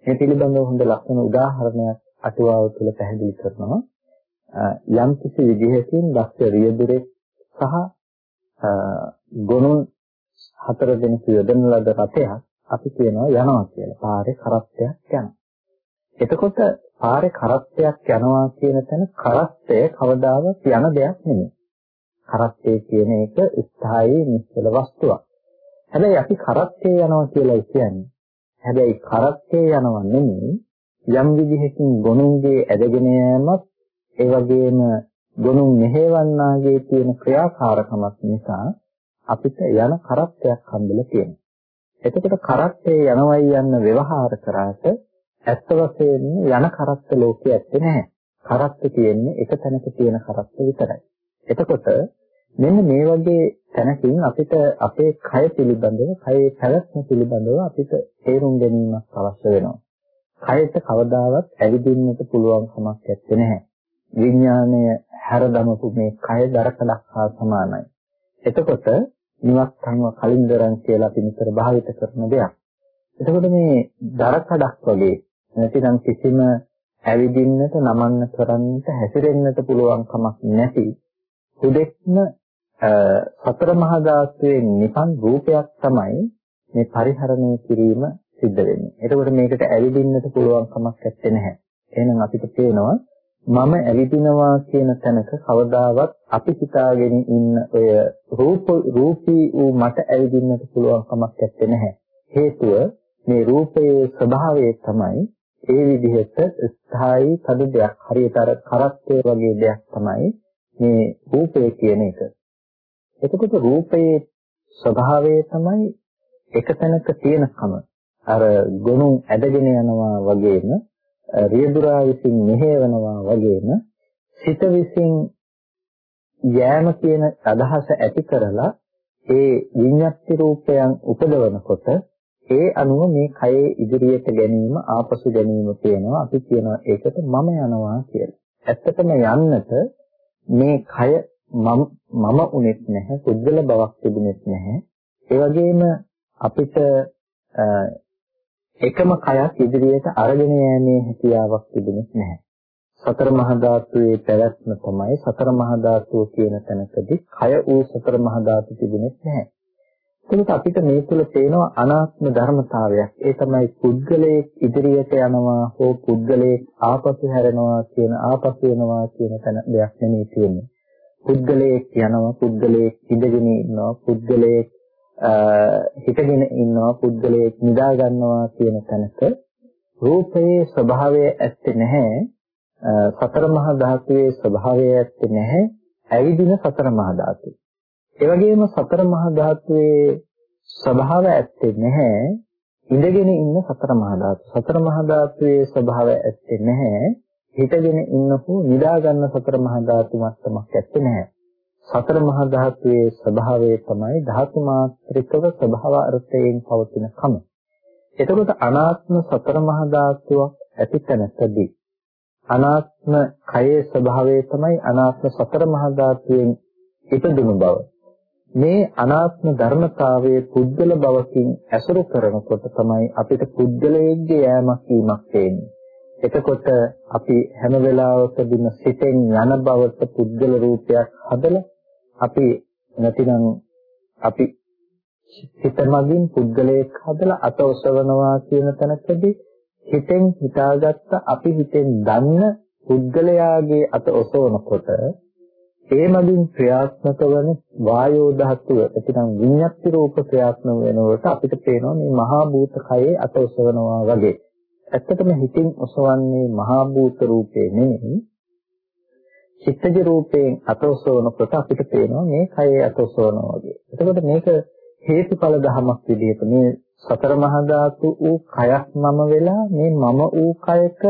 මේ පිළිබඳව හොඳ ලක්ෂණ උදාහරණයක් අටුවාව තුළ පැහැදිලි කරනවා. යම් කිසි විදිහකින් දක්ෂ රියදුරේ සහ ගොනුන් හතර දෙනෙකු යොදන ලද රථයක් අපි කියනවා යනවා කියලා. පාරේ කරත්තයක් යනවා. එතකොට පාරේ කරත්තයක් යනවා කියන තැන කරත්තය කවදාවත් යන දෙයක් නෙමෙයි. කරත්තය කියන එක ස්ථායී නිශ්චල වස්තුවක්. හැබැයි අපි කරත්තේ යනවා කියලා කියන්නේ. හැබැයි කරත්තේ යනවා නෙමෙයි යම් විදිහකින් ගොනුන්ගේ ඇදගෙන යෑමත් ඒ වගේම ගොනුන් මෙහෙවන්නාගේ තියෙන ක්‍රියාකාරකමක් නිසා අපිට යන කරත්තයක් හම්බෙලා තියෙනවා. එතකොට කරත්තේ යනවයි යන්න ව්‍යවහාර කරාට ඇත්ත වශයෙන්ම යන කරත්ත ලෝකයේ ඇත්තේ නැහැ. කරත්ත තියෙන්නේ එක තැනක තියෙන කරත්ත විතරයි. එතකොට මෙන්න මේ වගේ තැනකින් අපිට අපේ කය පිළිබඳව, කයේ පැවැත්ම පිළිබඳව අපිට තේරුම් ගැනීමක් අවශ්‍ය වෙනවා. කයට කවදාවත් ඇවිදින්නට පුළුවන් කමක් නැත්තේ නැහැ. විඥාණය හැරදමපු මේ කය දරකඩක් හා සමානයි. එතකොට නිවක්ඛංව කලින්දරන් කියලා අපි නිතර භාවිත කරන දෙයක්. එතකොට මේ දරකඩක් වගේ නැතිනම් කිසිම ඇවිදින්නට, නමන්න කරන්නට, හැසිරෙන්නට පුළුවන් කමක් නැති හුදෙක්ම සතර මහා ධාතුවේ නිකන් රූපයක් තමයි මේ පරිහරණය කිරීම සිද්ධ වෙන්නේ. එතකොට මේකට ඇවිදින්නට පුළුවන් කමක් නැත්තේ. එහෙනම් අපිට පේනවා මම ඇවිදිනවා කියන තැනක කවදාවත් අපි හිතාගෙන ඉන්න ඔය රූප රූපී වූ මට ඇවිදින්නට පුළුවන් කමක් නැත්තේ නැහැ. හේතුව මේ රූපයේ ස්වභාවය තමයි ඒ විදිහට ස්ථායි කඩ දෙයක් හරියට අර කරත්තේ වගේ දෙයක් තමයි මේ රූපය කියන එක. එතකොට රූපයේ ස්වභාවය තමයි එක තැනක තියෙනකම අර ගොනු ඇදගෙන යනවා වගේම රියදුරා විසින් මෙහෙවනවා වගේම සිත විසින් යෑම කියන අදහස ඇති කරලා ඒ විඤ්ඤාති රූපයන් උපදවනකොට ඒ අනුව මේ කයේ ඉදිරියට ගැනීම ආපසු ගැනීම කියනවා අපි කියනවා ඒකට මම යනවා කියලා. ඇත්තටම යන්නට මේ කය මම උනේත් නැහැ පුද්ගල බවක් තිබුණෙත් නැහැ. ඒ වගේම අපිට එකම කයක් ඉදිරියට අරගෙන යෑමේ හැකියාවක් තිබුණේ නැහැ. සතර මහා ධාතුවේ පැවැත්ම තමයි සතර මහා ධාතුව කියන තැනකදී කය වූ සතර මහා ධාතු තිබුණේ නැහැ. එතකොට අපිට මේ තුල පේනවා අනාත්ම ධර්මතාවයක්. ඒ තමයි පුද්ගලයේ ඉදිරියට යනවා හෝ පුද්ගලයේ ආපසු හැරෙනවා කියන ආපසු වෙනවා කියන තැන දෙයක් නෙමෙයි තියෙන්නේ. පුද්ගලයේ යනවා පුද්ගලයේ ඉඳගෙන ඉන්නවා පුද්ගලයේ හිතගෙන ඉන්නවා පුද්ගලයෙක් නිදා ගන්නවා කියන තැනක රූපයේ ස්වභාවය ඇත්තේ නැහැ සතර මහා ධාතුවේ ස්වභාවය ඇත්තේ නැහැ ඇවිදින සතර මහා ධාතු. ඒ වගේම සතර මහා ධාතුවේ ස්වභාවය ඇත්තේ නැහැ ඉඳගෙන ඉන්න සතර මහා ධාතු. සතර මහා ධාතුවේ ස්වභාවය ඇත්තේ නැහැ හිතගෙන ඉන්නකෝ නිදා ගන්න සතර මහා ධාතු මට්ටමක් ඇත්තේ නැහැ. සතර මහා ධාතුවේ ස්වභාවය තමයි ධාතු මාත්‍රිකව ස්වභාව අර්ථයෙන් පවතින කම. එතකොට අනාත්ම සතර මහා ධාතුවක් ඇති තැනකදී අනාත්ම කයේ ස්වභාවය තමයි අනාත්ම සතර මහා ධාතුවෙන් ඉපදුණු බව. මේ අනාත්ම ධර්මතාවයේ පුද්ගල බවකින් ඇසුරු කරනකොට තමයි අපිට පුද්ගලයෙක්ගේ යෑමක් වීමක් වෙන්නේ. එතකොට අපි හැම වෙලාවකදීම සිතෙන් යන බවට පුද්ගල රූපයක් හදලා අපි නැතිනම් අපි හිත මගින් පුද්ගලයෙක් හදලා අත ඔසවනවා කියන තැනකදී හිතෙන් හිතාගත්ත අපි හිතෙන් දන්න පුද්ගලයාගේ අත ඔසවනකොට ඒ මගින් ක්‍රියාත්මක වන වායෝ ධාතුව එතනම් විඤ්ඤාති රූප ක්‍රියාත්මක වෙනකොට අපිට පේනවා මේ මහා භූත කයේ අත ඔසවනවා වගේ. ඇත්තටම හිතින් ඔසවන්නේ මහා භූත රූපේ නෙමෙයි. චිත්තජ රූපයෙන් අත ඔසවනකොට අපිට පේනවා මේ කයේ අත ඔසවනවා වගේ. එතකොට මේක හේතුඵල ධමයක් විදිහට මේ සතර මහා ධාතු වූ කයක් මම වෙලා මේ මම වූ කයක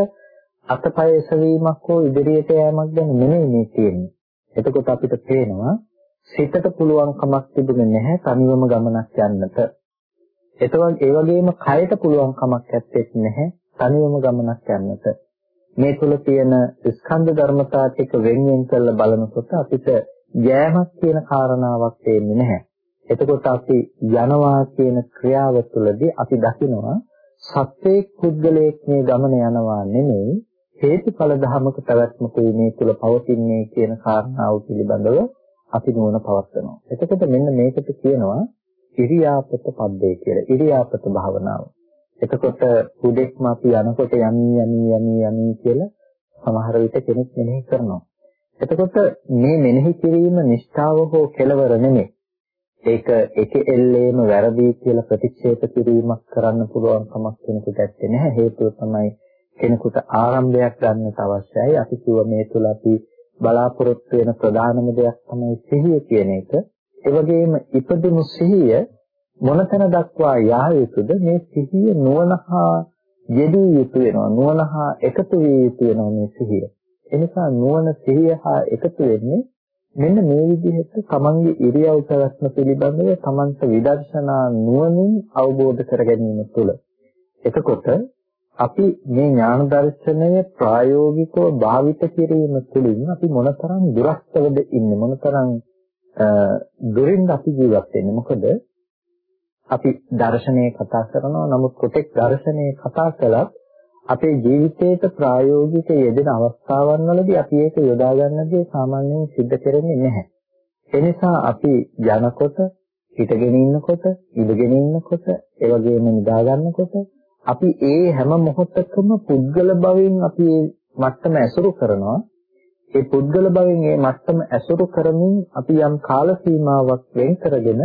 අතපය එසවීමක් හෝ ඉදිරියට යෑමක් ගැන නෙමෙයි මේ තියෙන්නේ. එතකොට අපිට පේනවා සිතට පුළුවන් කමක් තිබුණේ නැහැ තනියම ගමනක් යන්නට. එතකොට ඒ වගේම කයට පුළුවන් කමක් ඇත්තෙත් නැහැ තනියම ගමනක් යන්නට. මේ තුල තියෙන ස්කන්ධ ධර්මතා ටික වෙන් වෙන් කරලා බලනකොට අපිට යෑමක් කියන කාරණාවක් තේන්නේ නැහැ. එතකොට අපි යනවා කියන ක්‍රියාව තුළදී අපි දකිනවා සත්‍යයේ පුද්ගලයෙක් මේ ගමන යනවා නෙමෙයි හේතුඵල ධමක පැවැත්මකුයි මේ තුළ පවතින්නේ කියන කාරණාව පිළිබඳව අපි නුවණ පවත්නවා. එතකොට මෙන්න මේකට කියනවා ඉරියාපත පද්දේ කියලා. ඉරියාපත භාවනාව. එතකොට උදෙක්ම අපි යනකොට යමි යමි යමි යමි කියලා සමහර විට කෙනෙක් මෙනෙහි කරනවා. එතකොට මේ මෙනෙහි කිරීම නිෂ්ඨාව හෝ කෙලවර නෙමෙයි. ඒක එක එල්ලේම වැරදි කියලා ප්‍රතික්ෂේප කිරීමක් කරන්න පුළුවන් කමක් කෙනෙකුට නැත්තේ නැහැ හේතුව තමයි කෙනෙකුට ආරම්භයක් ගන්නට අවශ්‍යයි අපි කිව්ව මේ තුල අපි බලාපොරොත්තු වෙන ප්‍රධානම දෙයක් තමයි සිහිය කියන එක ඒ වගේම ඉපදුණු සිහිය මොනතන දක්වා යා යුතුද? මේ සිහිය නුවණහා යෙදී යුතු වෙනවා. නුවණහා එකතු විය යුතු වෙනවා මේ සිහිය. එනිසා නුවණ සිහිය හා එකතු වෙන්නේ මෙන්න මේ විදිහට තමන්ගේ ඉරියව් පැවැත්ම පිළිබඳව තමන්ට විදර්ශනා නුවණින් අවබෝධ කර ගැනීම තුළ. එතකොට අපි මේ ඥාන දර්ශනය ප්‍රායෝගිකව භාවිත කිරීම තුළින් අපි මොනතරම් දුරස්තවද ඉන්නේ මොනතරම් දුරින්ද අපි ජීවත් වෙන්නේ? මොකද අපි දර්ශනය කතා කරනවා නමුත් කොටෙක් දර්ශනය කතා කළත් අපේ ජීවිතේට ප්‍රායෝගික යෙදෙන අවස්ථාවන් වලදී අපි ඒක යොදා ගන්නදී සාමාන්‍යයෙන් සිද්ධ කරන්නේ නැහැ. ඒ නිසා අපි යනකොට, හිටගෙන ඉන්නකොට, ඉඳගෙන ඉන්නකොට, ඒ වගේම නිදා ගන්නකොට අපි ඒ හැම මොහොතකම පුද්ගල භවෙන් අපි මට්ටම ඇසුරු කරනවා. ඒ පුද්ගල භවෙන් ඒ මට්ටම ඇසුරු කරමින් අපි යම් කාල සීමාවක් වෙන් කරගෙන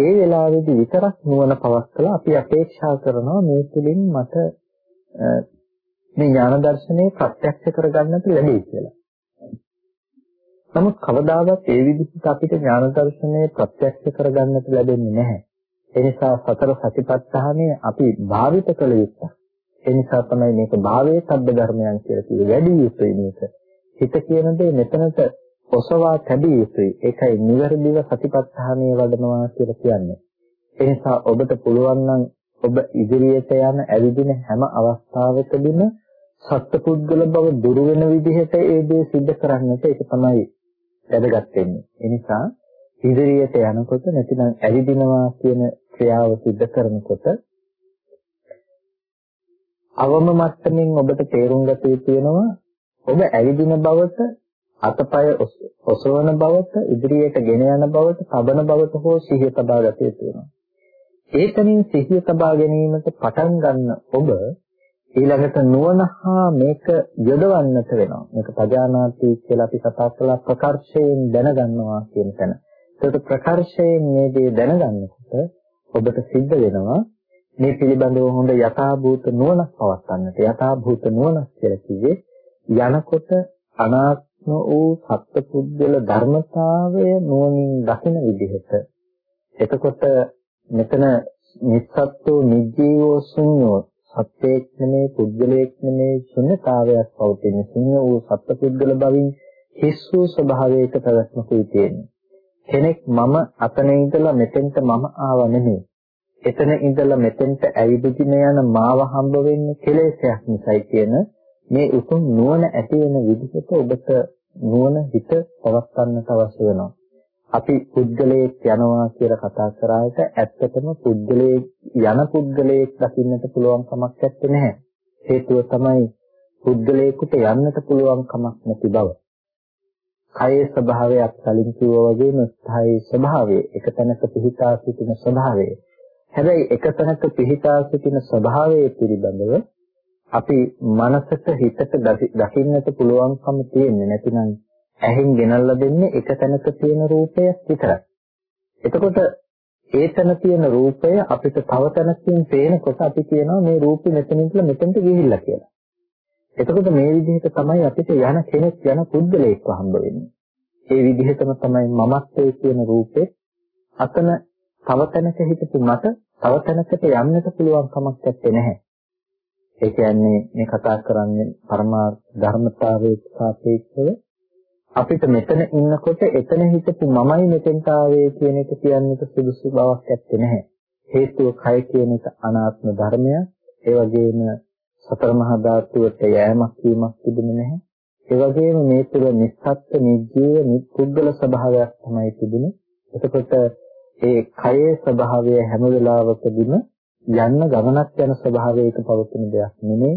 ඒ වෙලාවේදී විතරක් නුවණ පවත්ලා අපි අපේක්ෂා කරනවා මේ තුලින් මට මේ ඥාන දර්ශනය ප්‍රත්‍යක්ෂ කරගන්නට ලැබෙයි කියලා. නමුත් කවදාවත් ඒ විදිහට අපිට ඥාන දර්ශනය ප්‍රත්‍යක්ෂ කරගන්නට ලැබෙන්නේ නැහැ. ඒ නිසා සතර සතිපට්ඨානය අපි භාවිත කළ යුතුයි. ඒ නිසා තමයි මේක භාවයේ සබ්බ ධර්මයන් කියලා කිව්වේ. වැඩි යුතුයි මේක. හිත කියන දේ මෙතනට ඔසවා තැබිය යුතුයි. ඒකයි නිවැරදිව සතිපට්ඨානය වඩනවා කියලා කියන්නේ. ඒ නිසා ඔබට පුළුවන් නම් ඔබ ඉදිරියට යන ඇවිදින හැම අවස්ථාවකදීම සත්පුද්ගල බව දුරු වෙන විදිහට ඒ දේ සිද්ධ කරන්නට ඒක තමයි වැදගත් වෙන්නේ. ඒ නිසා ඉදිරියට යනකොට නැතිනම් ඇවිදිනවා කියන ක්‍රියාව සිද්ධ කරනකොට අවම මට්ටමින් ඔබට තේරුම් ගත යුතු වෙනවා ඔබ ඇවිදින බවට අතපය ඔසවන බවට ඉදිරියට ගෙන යන බවට තබන බවට හෝ සිහිය තබා ගත යුතු වෙනවා. ඒතනින් සිහිය තබා ගැනීමට පටන් ගන්න ඔබ ඊළඟට නුවණහා මේක යොදවන්නට වෙනවා. මේක පජානාති කියලා අපි කතා කළා ප්‍රකර්ෂයෙන් දැනගන්නවා කියන තැන. ඒකට ප්‍රකර්ෂයෙන් මේ දේ දැනගන්නකොට ඔබට සිද්ධ වෙනවා මේ පිළිබඳව හොඳ යථාභූත නුවණක් පවත්වන්නට. යථාභූත නුවණක් කියලා කිව්වේ යනකොට අනාත්ම වූ සත්පුද්ගල ධර්මතාවය නුවණින් දකින විදිහට. එතකොට මෙතන නිස්සත්තු නිජීවෝ ශුන්‍යෝ සත්‍යයක් නෙමේ පුද්ගලයක් නෙමේ ශුන්‍යතාවයක් පවතින ශුන්‍ය වූ සත්පුද්ගල බවින් හිස් වූ ස්වභාවයක පැවැත්මකුයි තියෙන්නේ. කෙනෙක් මම අතන ඉඳලා මෙතෙන්ට මම ආව නෙමෙයි. එතන ඉඳලා මෙතෙන්ට ඇවිදින යන මාව හම්බ වෙන්නේ කෙලෙසයක් නිසායි කියන මේ උතුම් නුවණ ඇති වෙන විදිහට ඔබට නුවණ හිත පවත්වන්නට අවශ්‍ය වෙනවා. අපි පුද්ගලයෙක් යනවා කියලා කතා කරාට ඇත්තටම පුද්ගලයෙක් යන පුද්ගලයෙක් දකින්නට පුළුවන් කමක් නැත්තේ. හේතුව තමයි පුද්ගලයෙකුට යන්නට පුළුවන් කමක් නැති බව. කයේ ස්වභාවයක් කලින් කිව්වා වගේම ස්ථායී ස්වභාවය, එක තැනක පිහිටා සිටින ස්වභාවය. හැබැයි එක තැනක පිහිටා සිටින ස්වභාවය පිළිබඳව අපි මනසට හිතට දකින්නට පුළුවන්කම තියෙන්නේ නැතිනම් ඇහෙන් ගෙනල්ලා දෙන්නේ එක තැනක තියෙන රූපයක් විතරයි. එතකොට ඒ තැන තියෙන රූපය අපිට තව තැනකින් පේනකොට අපි කියනවා මේ රූපෙ මෙතනින් කියලා මෙතනට ගිහිල්ලා කියලා. එතකොට මේ විදිහට තමයි අපිට යන කෙනෙක් යන පුද්ගලයෙක්ව හම්බ වෙන්නේ. ඒ විදිහටම තමයි මමත්වයේ කියන රූපේ අතන තව තැනක හිටපු මට තව තැනකට යන්නට පුළුවන් කමක් නැත්තේ නැහැ. ඒ කියන්නේ මේ කතා කරන්නේ පරමාර්ථ ධර්මතාවයේ සාපේක්ෂව අපිට මෙතන ඉන්නකොට එතන හිටපු මමයි මෙතෙන්ට ආවේ කියන එක කියන්නට සුදුසු බවක් ඇත්තේ නැහැ. හේතුව කය කියන එක අනාත්ම ධර්මයක්. ඒ වගේම සතර මහා ධාතුවට යෑමක් වීමක් තිබුණේ නැහැ. ඒ වගේම මේ තුළ නිස්සත්ත්ව නිජීව නිපුද්ගල ස්වභාවයක් තමයි තිබුණේ. එතකොට ඒ කයේ ස්වභාවය හැම වෙලාවකදීම යන්න ගමනක් යන ස්වභාවයක පවතින දෙයක් නෙමෙයි.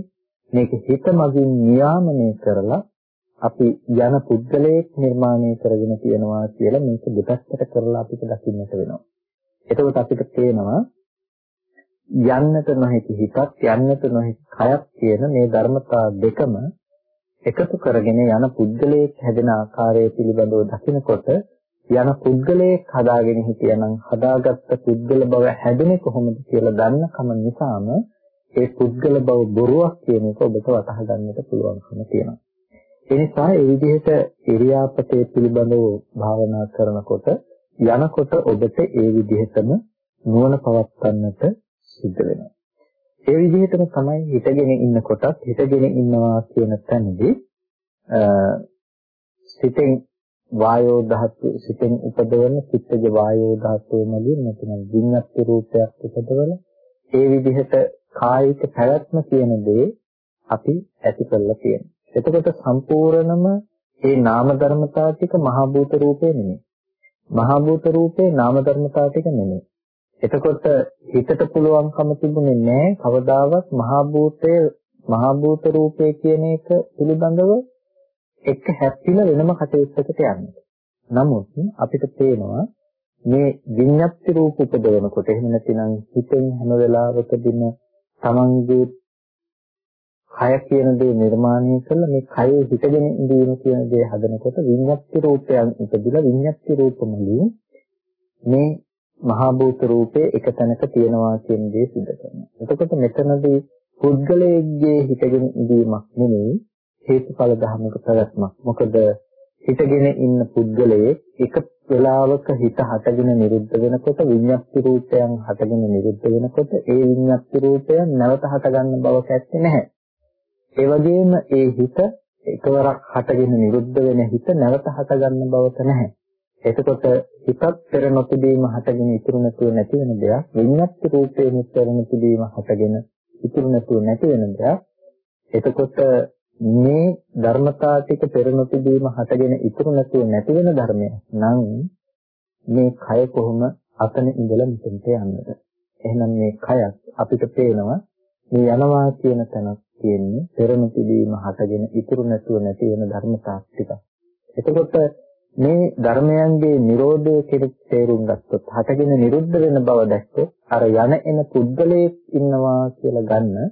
මේක හිත මගින් නියාමනය කරලා අපි යන පුද්ගලයෙක් නිර්මාණය කරගෙන තියෙනවා කියලා මේක දෙපැත්තට කරලා අපිට දකින්නට වෙනවා. එතකොට අපිට පේනවා යන්නට නොහැකි හිතක් යන්නට නොහැකි කයක් කියන මේ ධර්මතා දෙකම එකතු කරගෙන යන පුද්ගලයෙක් හැදෙන ආකාරය පිළිබඳව දකිනකොට යන පුද්ගලයෙක් හදාගෙන හිටියනම් හදාගත්ත පුද්ගල බව හැදෙන්නේ කොහොමද කියලා දන්න කම නිසාම ඒ පුද්ගල බව බොරුවක් කියන එක ඔබට වටහා ගන්නට පුළුවන්කම තියෙනවා. ඒ නිසා ඒ විදිහට ඉරියාපතේ පිළිබඳව භාවනා කරනකොට යනකොට ඔබට ඒ විදිහටම නුවණ පවත්වන්නට සිද්ධ වෙනවා. ඒ විදිහටම තමයි හිතගෙන ඉන්නකොටත් හිතගෙන ඉන්නවා කියන තැනදී සිතෙන් වායෝ ධාතු සිතෙන් උපදවන චිත්තජ වායෝ ධාතුව මගින් නැත්නම් විඤ්ඤාති රූපයක් උපදවල ඒ විදිහට කායික පැවැත්ම කියන දේ අපි ඇති කරලා තියෙනවා. එතකොට සම්පූර්ණම මේ නාම ධර්මතා ටික මහා භූත රූපේ නෙමෙයි. මහා භූත රූපේ නාම ධර්මතා ටික නෙමෙයි. එතකොට හිතට පුළුවන්කම තිබුණේ නැහැ කවදාවත් මහා භූතයේ මහා භූත රූපේ කියන එක පිළිබඳව එක්ක හැප්පිලා වෙනම කටයුත්තකට යන්න. නමුත් අපිට පේනවා මේ විඤ්ඤාති රූප උපදවනකොට එහෙම නැතිනම් හිතෙන් හැම වෙලාවකදීම තමන්ගේ කය කියන දේ නිර්මාණය කළ මේ කයේ හිතගෙන ඉඳීම කියන දේ හදනකොට විඤ්ඤාති රූපයන් ඉපදිලා විඤ්ඤාති රූපමලින් මේ මහා භූත රූපේ එක තැනක තියෙනවා කියන දේ සිද්ධ කරනවා. එතකොට මෙතනදී පුද්ගලයෙක්ගේ හිතගෙන ඉඳීමක් නෙමෙයි හේතුඵල ධර්මක පැවැත්මක්. මොකද හිතගෙන ඉන්න පුද්ගලයේ එක වෙලාවක හිත හටගෙන නිරුද්ධ වෙනකොට විඤ්ඤාති රූපයන් හටගෙන නිරුද්ධ වෙනකොට ඒ විඤ්ඤාති රූපයන් නැවත හටගන්න බවක් ඇත්තේ නැහැ. ඒ වගේම ඒ හිත එකවරක් හටගෙන නිරුද්ධ වෙන හිත නැවත හටගන්න බවක් නැහැ. එතකොට හිතත් පෙර නොතිබීම හටගෙන ඉතුරු නැතුව නැති වෙන දෙයක් විඤ්ඤාති රූපයෙන් පෙර නොතිබීම හටගෙන ඉතුරු නැතුව නැති වෙන දෙයක්. එතකොට මේ ධර්මතා ටික පෙරණු තිබීම හටගෙන ඉතුරු නැතුව නැති වෙන ධර්මයක් නම් මේ කය කොහොම අතන ඉඳලා මෙතනට යන්නද එහෙනම් මේ කයත් අපිට පේනවා මේ යනවා කියන තැනක් තියෙන්නේ පෙරණු තිබීම හටගෙන ඉතුරු නැතුව නැති වෙන ධර්මතා ටික. එතකොට මේ ධර්මයන්ගේ Nirodha කෙනෙක් තේරුම් ගත්තොත් හටගෙන නිරුද්ධ වෙන බව දැක්කොත් අර යන එන පුද්ගලයෙක් ඉන්නවා කියලා ගන්න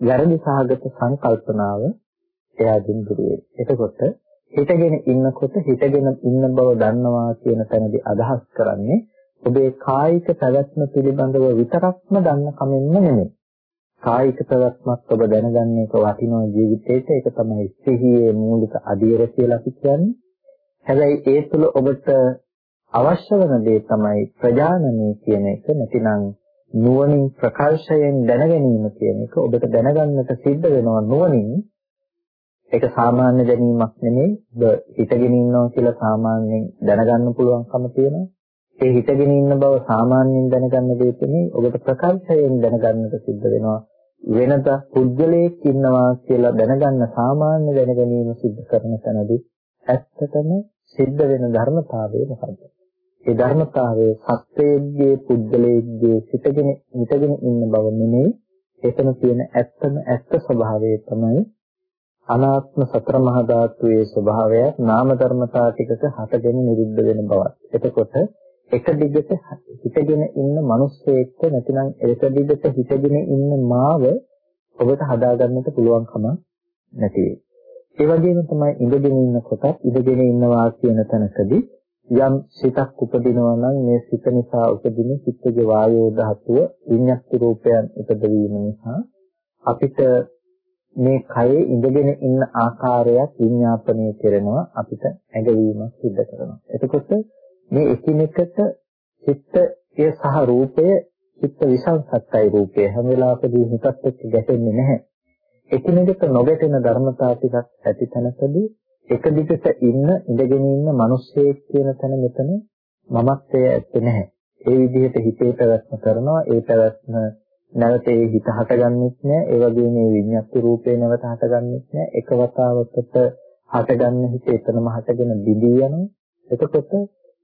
වැරදි සහගත සංකල්පනාව එයාගෙන් දුර වෙයි. එතකොට හිතගෙන ඉන්නකොට හිතගෙන ඉන්න බව දන්නවා කියන තැනදී අදහස් කරන්නේ ඔබේ කායික පැවැත්ම පිළිබඳව විතරක්ම දන්න කමෙන්ම නෙමෙයි. කායික පැවැත්මක් ඔබ දැනගන්න එක වටිනා ජීවිතේට ඒක තමයි සිහියේ මූලික අධීර කියලා අපි කියන්නේ. හැබැයි ඒ තුළ ඔබට අවශ්‍ය වෙන දේ තමයි ප්‍රජානනය කියන එක නැතිනම් නුවණින් ප්‍රකර්ෂයෙන් දැනගැනීම කියන එක ඔබට දැනගන්නට සිද්ධ වෙනවා නුවණින්. ඒක සාමාන්‍ය දැනීමක් නෙමෙයි. ඔබ හිතගෙන ඉන්නවා කියලා සාමාන්‍යයෙන් දැනගන්න පුළුවන්කම තියෙනවා. ඒ හිතගෙන ඉන්න බව සාමාන්‍යයෙන් දැනගන්න දෙයක් නෙමෙයි. ඔබට ප්‍රකර්ෂයෙන් දැනගන්නට සිද්ධ වෙනවා. වෙනද පුද්ගලයෙක් ඉන්නවා කියලා දැනගන්න සාමාන්‍ය දැනගැනීම සිද්ධ කරන තැනදී ඇත්තටම සිද්ධ වෙන ධර්මතාවය මොකද්ද? ඒ ධර්මතාවය සත්‍යයේ පුද්ගලයේ සිටගෙන හිටගෙන ඉන්න බව නෙමෙයි එතන තියෙන ඇත්තම ඇත්ත ස්වභාවය තමයි අනාත්ම සතර මහා ධාතුවේ ස්වභාවය නාම ධර්මතා ටිකක හටගෙන නිරුද්ධ වෙන බවත්. එතකොට එක දිගට හිටගෙන ඉන්න මිනිස්සෙක්ට නැතිනම් එක දිගට හිටගෙන ඉන්න මාව ඔබට හදාගන්නට පුළුවන් කම නැති වෙයි. ඒ වගේම තමයි ඉඳගෙන ඉන්න කොටත් ඉඳගෙන ඉන්නවා කියන තැනකදී යම් සිතක් උපදිනවා නම් මේ සිත නිසා උපදින චිත්තජ වායෝ ධාතුව විඤ්ඤාති රූපයන් උපදවීම නිසා අපිට මේ කයේ ඉඳගෙන ඉන්න ආකාරයක් විඤ්ඤාපනය කරනවා අපිට ඇඟවීමක් සිද්ධ කරනවා. එතකොට මේ එකිනෙකට චිත්තය සහ රූපය චිත්ත විසංසත්තයි රූපය හැම වෙලාවකදී හිතත් එක්ක ගැටෙන්නේ නැහැ. එකිනෙකට නොගැටෙන ධර්මතා ටිකක් ඇති තැනකදී එක දිගට ඉන්න ඉඳගෙන ඉන්න මිනිස්සෙක් කියන තැන මෙතන මමත්වය ඇත්තේ නැහැ. ඒ විදිහට හිතේ පැවැත්ම කරනවා ඒ පැවැත්ම නැවත ඒ හිත හටගන්නෙත් නැහැ. ඒ වගේම මේ විඤ්ඤාති රූපේ නැවත හටගන්නෙත් නැහැ. එක වතාවකට හටගන්න හිත එතනම හටගෙන දිදී යනවා. එතකොට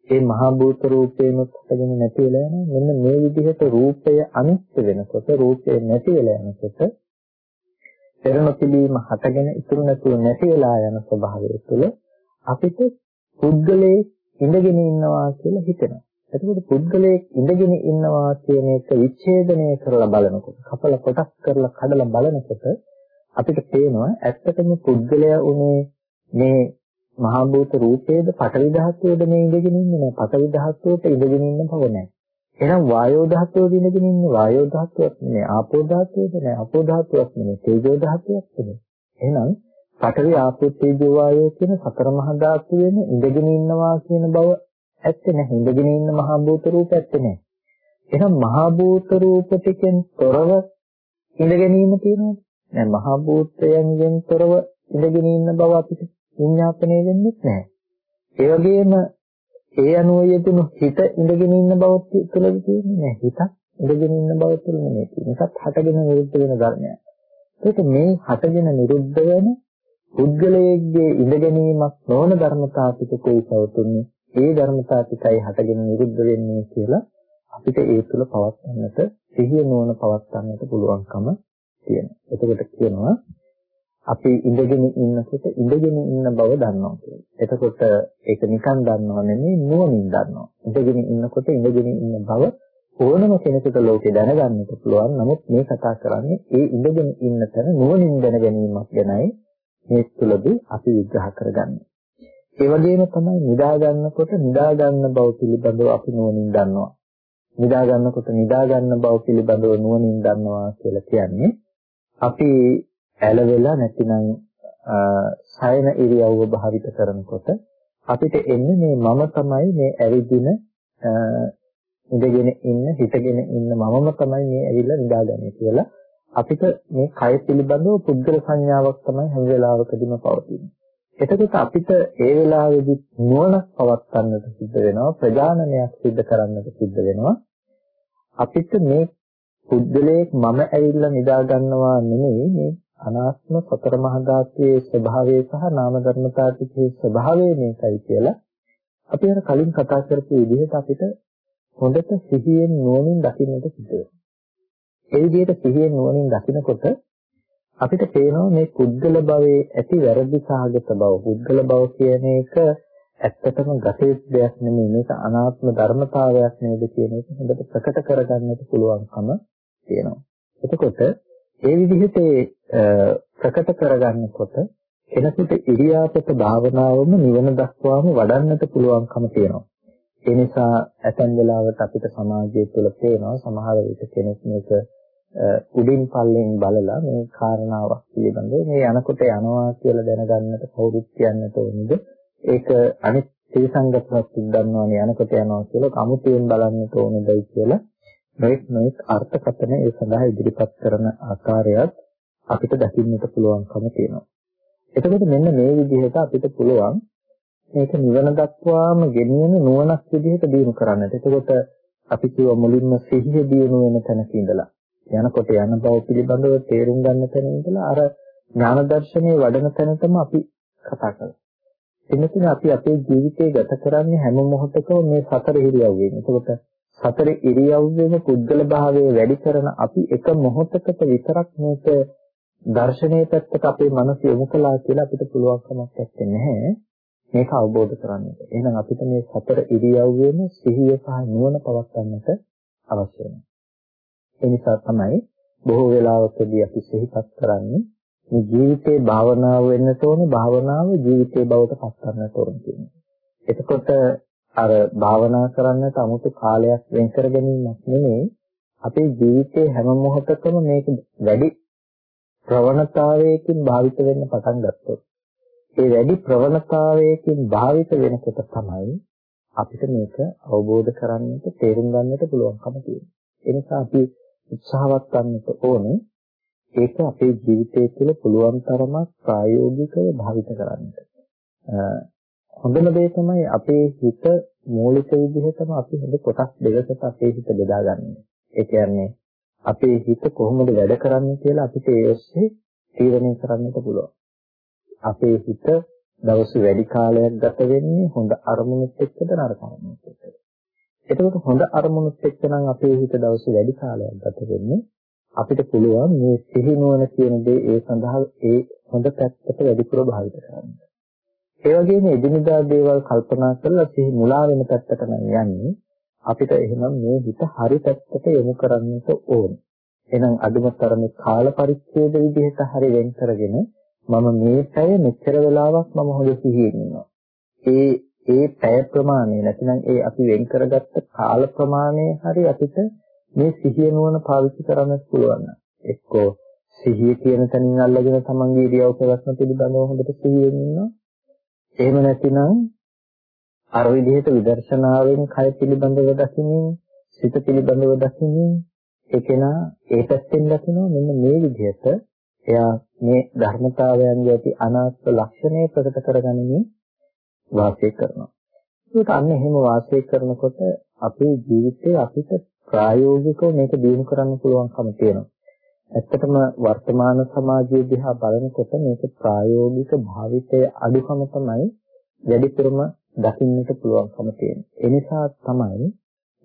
ඒ මහා භූත රූපේනොත් හටගෙන නැති වෙලා යනවා. මෙන්න මේ විදිහට රූපය අනිත්‍ය වෙනකොට රූපය නැති වෙලා යනකොට පෙරණ පිළීම හටගෙන ඉතුරු නැතුව නැති වෙලා යන ස්වභාවය තුළ අපිට පුද්ගලයේ ඉඳගෙන ඉන්නවා කියලා හිතෙනවා. එතකොට පුද්ගලයේ ඉඳගෙන ඉන්නවා කියන එක විච්ඡේදනය කරලා බලනකොට, කපල කොටස් කරලා කඩලා බලනකොට අපිට පේනවා ඇත්තටම පුද්ගලයා උනේ මේ මහා භූත රූපයේද පඨවි ධාතුවේද මේ ඉඳගෙන ඉන්නේ නැහැ. පඨවි ධාතුවට ඉඳගෙන ඉන්න බව නැහැ. එහෙනම් වායෝ ධාතුවේද ඉඳගෙන ඉන්නේ වායෝ ධාතුවක් නෙමෙයි. ආපෝ ධාතුවේද නැහැ. ආපෝ ධාතුවක් නෙමෙයි. තේජෝ ධාතුවක් නෙමෙයි. එහෙනම් පඨවි ආපෝ තේජෝ වායෝ කියන සතර මහා ධාතුවේම ඉඳගෙන ඉන්නවා කියන බව ඇත්තේ නැහැ. ඉඳගෙන ඉන්න මහා භූත රූප ඇත්තේ නැහැ. එහෙනම් මහා භූත රූප ටිකෙන් තොරව ඉඳගෙන ඉන්න තියෙනවද? නෑ මහා භූතයන්ගෙන් තොරව ඉඳගෙන ඉන්න බව අපිට විඤ්ඤාපනය වෙන්නේ නැහැ. ඒ වගේම ඒ අනුව යෙදුණු හිත ඉඳගෙන ඉන්න බව තුළද තියෙන්නේ නැහැ. හිතක් ඉඳගෙන ඉන්න බව තුළ නෙමෙයි තියෙන්නේ. ඒකත් හටගෙන නිරුද්ධ වෙන ධර්මයක්. ඒක මේ හටගෙන නිරුද්ධ වෙන පුද්ගලයෙක්ගේ ඉඳගැනීමක් නොවන ධර්මතා ටිකකයි පවතුන්නේ. ඒ ධර්මතා ටිකයි හටගෙන නිරුද්ධ වෙන්නේ කියලා අපිට ඒ තුළ පවත්වන්නට සිහිය නොවන පවත්වන්නට පුළුවන්කම තියෙනවා. එතකොට කියනවා අපි ඉඳගෙන ඉන්නකොට ඉඳගෙන ඉන්න බව දන්නවා කියන්නේ. එතකොට ඒක නිකන් දන්නව නෙමෙයි නුවණින් දන්නවා. ඉඳගෙන ඉන්නකොට ඉඳගෙන ඉන්න බව ඕනම කෙනෙකුට ලෝකේ දැනගන්නත් පුළුවන්. නමුත් මේ කතා කරන්නේ ඒ ඉඳගෙන ඉන්න තැන නුවණින් දැන ගැනීමක් ගැනයි මේ තුලදී අපි විග්‍රහ කරගන්නේ. ඒ වගේම තමයි නිදා ගන්නකොට නිදා ගන්න බව පිළිබඳව අපි නුවණින් දන්නවා. නිදා ගන්නකොට නිදා ගන්න බව පිළිබඳව නුවණින් දන්නවා කියලා කියන්නේ අපි ඇලවෙලා නැතිනම් සයන ඉරියව්ව භාවිත කරනකොට අපිට එන්නේ මේ මම තමයි මේ ඇවිදින ඉඳගෙන ඉන්න හිටගෙන ඉන්න මමම තමයි මේ ඇවිල්ලා නිදාගන්නේ කියලා අපිට මේ කය පිළිබඳව පුද්ගල සංඥාවක් තමයි හැම වෙලාවකදීම පවතින්නේ. එතකොට අපිට ඒ වෙලාවේදී නුවණක් පවත්වන්නට සිද්ධ වෙනවා ප්‍රජානනයක් සිද්ධ කරන්නට සිද්ධ වෙනවා අපිට මේ පුද්ගලයෙක් මම ඇවිල්ලා නිදා ගන්නවා නෙමෙයි මේ අනාත්ම සතර මහා ධාතුවේ ස්වභාවය සහ නාම ධර්මතා ටිකේ ස්වභාවය මේකයි කියලා අපි අර කලින් කතා කරපු විදිහට අපිට හොඳට සිහියෙන් නුවණින් දකින්නට සිද්ධ වෙනවා. ඒ විදිහට සිහියෙන් නුවණින් දකිනකොට අපිට පේනවා මේ පුද්ගල භවයේ ඇති වැරදි සහගත බව. පුද්ගල භව කියන එක ඇත්තටම ගතේ දෙයක් නෙමෙයි මේක අනාත්ම ධර්මතාවයක් නේද කියන එක හොඳට ප්‍රකට කරගන්නට පුළුවන්කම තියෙනවා. එතකොට ඒ විදිහට ප්‍රකට කරගන්නකොට කෙනෙකුට ඉරියාපත භාවනාවම නිවන දක්වාම වඩන්නට පුළුවන්කම තියෙනවා. ඒ නිසා ඇතැම් වෙලාවට අපිට සමාජය තුළ පේනවා සමහර විට කෙනෙක් මේක උඩින් පල්ලෙන් බලලා මේ කාරණාවක් පිළිබඳව මේ යනකොට යනවා කියලා දැනගන්නට කවුරුත් කියන්නට ඕනේද? ඒක අනිත් ත්‍රිසංගතවත් දන්නවනේ යනකොට යනවා කියලා අමුතුවෙන් බලන්නට ඕනේදයි කියලා නොඑක් නොඑක් අර්ථකථන ඒ සඳහා ඉදිරිපත් කරන ආකාරයත් අපිට දකින්නට පුළුවන්කම තියෙනවා. එතකොට මෙන්න මේ විදිහට අපිට පුළුවන් මේක නිවන දක්වාම ගෙනියන නුවණක් විදිහට දිනු කරන්නට. එතකොට අපි කියව මුලින්ම සිහිය දිනු වෙන තැනක ඉඳලා යනකොට යන බව පිළිබඳව තේරුම් ගන්න තැන ඉඳලා අර ඥාන දර්ශනයේ වඩන තැනටම අපි කතා කරනවා. එන්නකින් අපි අපේ ජීවිතේ ගත කරන්නේ හැම මොහොතකම මේ සතර ඉරියව්වෙන්. එතකොට සතර ඉරියව්වෙම පුද්ගල භාවය වැඩි කරන අපි එක මොහොතකට විතරක් මේක දර්ශනයේ පැත්තට අපේ මනස යොමු කළා කියලා අපිට පුළුවන් කමක් නැහැ. මේක අවබෝධ කරගන්නට. එහෙනම් අපිට මේ සතර ඉරියව්වෙම සිහිය සහ නුවණ පවත්වන්නට අවශ්‍ය වෙනවා. ඒ නිසා තමයි බොහෝ වෙලාවකදී අපි සිහිපත් කරන්නේ මේ ජීවිතේ භාවනාව වෙන්නට ඕනේ භාවනාව ජීවිතේ බවට පත් කරන්නට ඕනේ කියන්නේ. එතකොට අර භාවනා කරන්නට 아무තු කාලයක් වෙන් කර ගැනීමක් නෙමෙයි අපේ ජීවිතේ හැම මොහොතකම මේක වැඩි ප්‍රවණතාවයකින් භාවිත වෙන්න පටන් ගත්තොත් ඒ වැඩි ප්‍රවණතාවයකින් භාවිත වෙනකොට තමයි අපිට මේක අවබෝධ කරගන්නට තේරුම් ගන්නට පුළුවන්කම තියෙන්නේ. ඒ නිසා අපි උත්සාහවත් වන්නට ඕනේ ඒක අපේ ජීවිතය තුළ පුළුවන් තරමක් ප්‍රායෝගිකව භාවිත කරන්නට. හොඳම දේ තමයි අපේ හිත මූලික විදිහටම අපි හොඳ කොටස් දෙකකට අපේ හිත බෙදාගන්නේ. ඒ කියන්නේ අපේ හිත කොහොමද වැඩ කරන්නේ කියලා අපිට ඒ ඔස්සේ තීරණය කරන්නට පුළුවන්. අපේ හිත දවස් වැඩි කාලයක් ගත වෙන්නේ හොඳ අරමුණුත් එක්කද නරක අරමුණුත් එක්කද. එතකොට හොඳ අරමුණුත් එක්ක නම් අපේ හිත දවස් වැඩි කාලයක් ගත වෙන්නේ අපිට පුළුවන් මේ සිහිනුවන කියන දේ ඒ සඳහා ඒ හොඳ පැත්තට වැඩිපුර භාවිත කරන්න. ඒ වගේම එදිනදා දේවල් කල්පනා කරලා සිහි මුලා වෙන පැත්තට නම් යන්නේ අපිට එහෙනම් මේ හිත හරි පැත්තට යොමු කරන්නට ඕනේ. එහෙනම් අදුම තරමේ කාල පරිච්ඡේද විදිහට හරි වෙන් කරගෙන මම මේ පැය මෙච්චර වෙලාවක් මම හොඳ සිහියෙන් ඉන්නවා. ඒ ඒ පැය ප්‍රමාණය නැතිනම් ඒ අපි වෙන් කරගත්ත කාල ප්‍රමාණය හරි අපිට මේ සිහිය නුවණ පාවිච්චි කරන්න පුළුවන්. එක්කෝ සිහිය කියන තැනින් අල්ලගෙන තමන්ගේ ඉරියව් පැවැත්ම පිළිබඳව හොඳට සිහියෙන් ඉන්නවා. එහෙම නැතිනම් අර විදිහට විදර්ශනාවෙන් කය පිළිබඳව දකිමින් සිත පිළිබඳව දකිමින් ඒකේනා ඒ පැත්තෙන් දකිනවා මෙන්න මේ විදිහට එයා මේ ධර්මතාවයන්ගේ ඇති අනාත්ම ලක්ෂණය ප්‍රකට කරගනිමින් වාසය කරනවා. ඒක අන්න එහෙම වාසය කරනකොට අපේ ජීවිතේ අපිට ප්‍රායෝගිකව මේක දිනු කරන්න පුළුවන්කම තියෙනවා. ඇත්තටම වර්තමාන සමාජයේ දිහා බලනකොට මේක ප්‍රායෝගික භාවිතයේ අඩුකම තමයි වැඩිපුරම දකින්නට පුළුවන්කම තියෙන්නේ. ඒ නිසා තමයි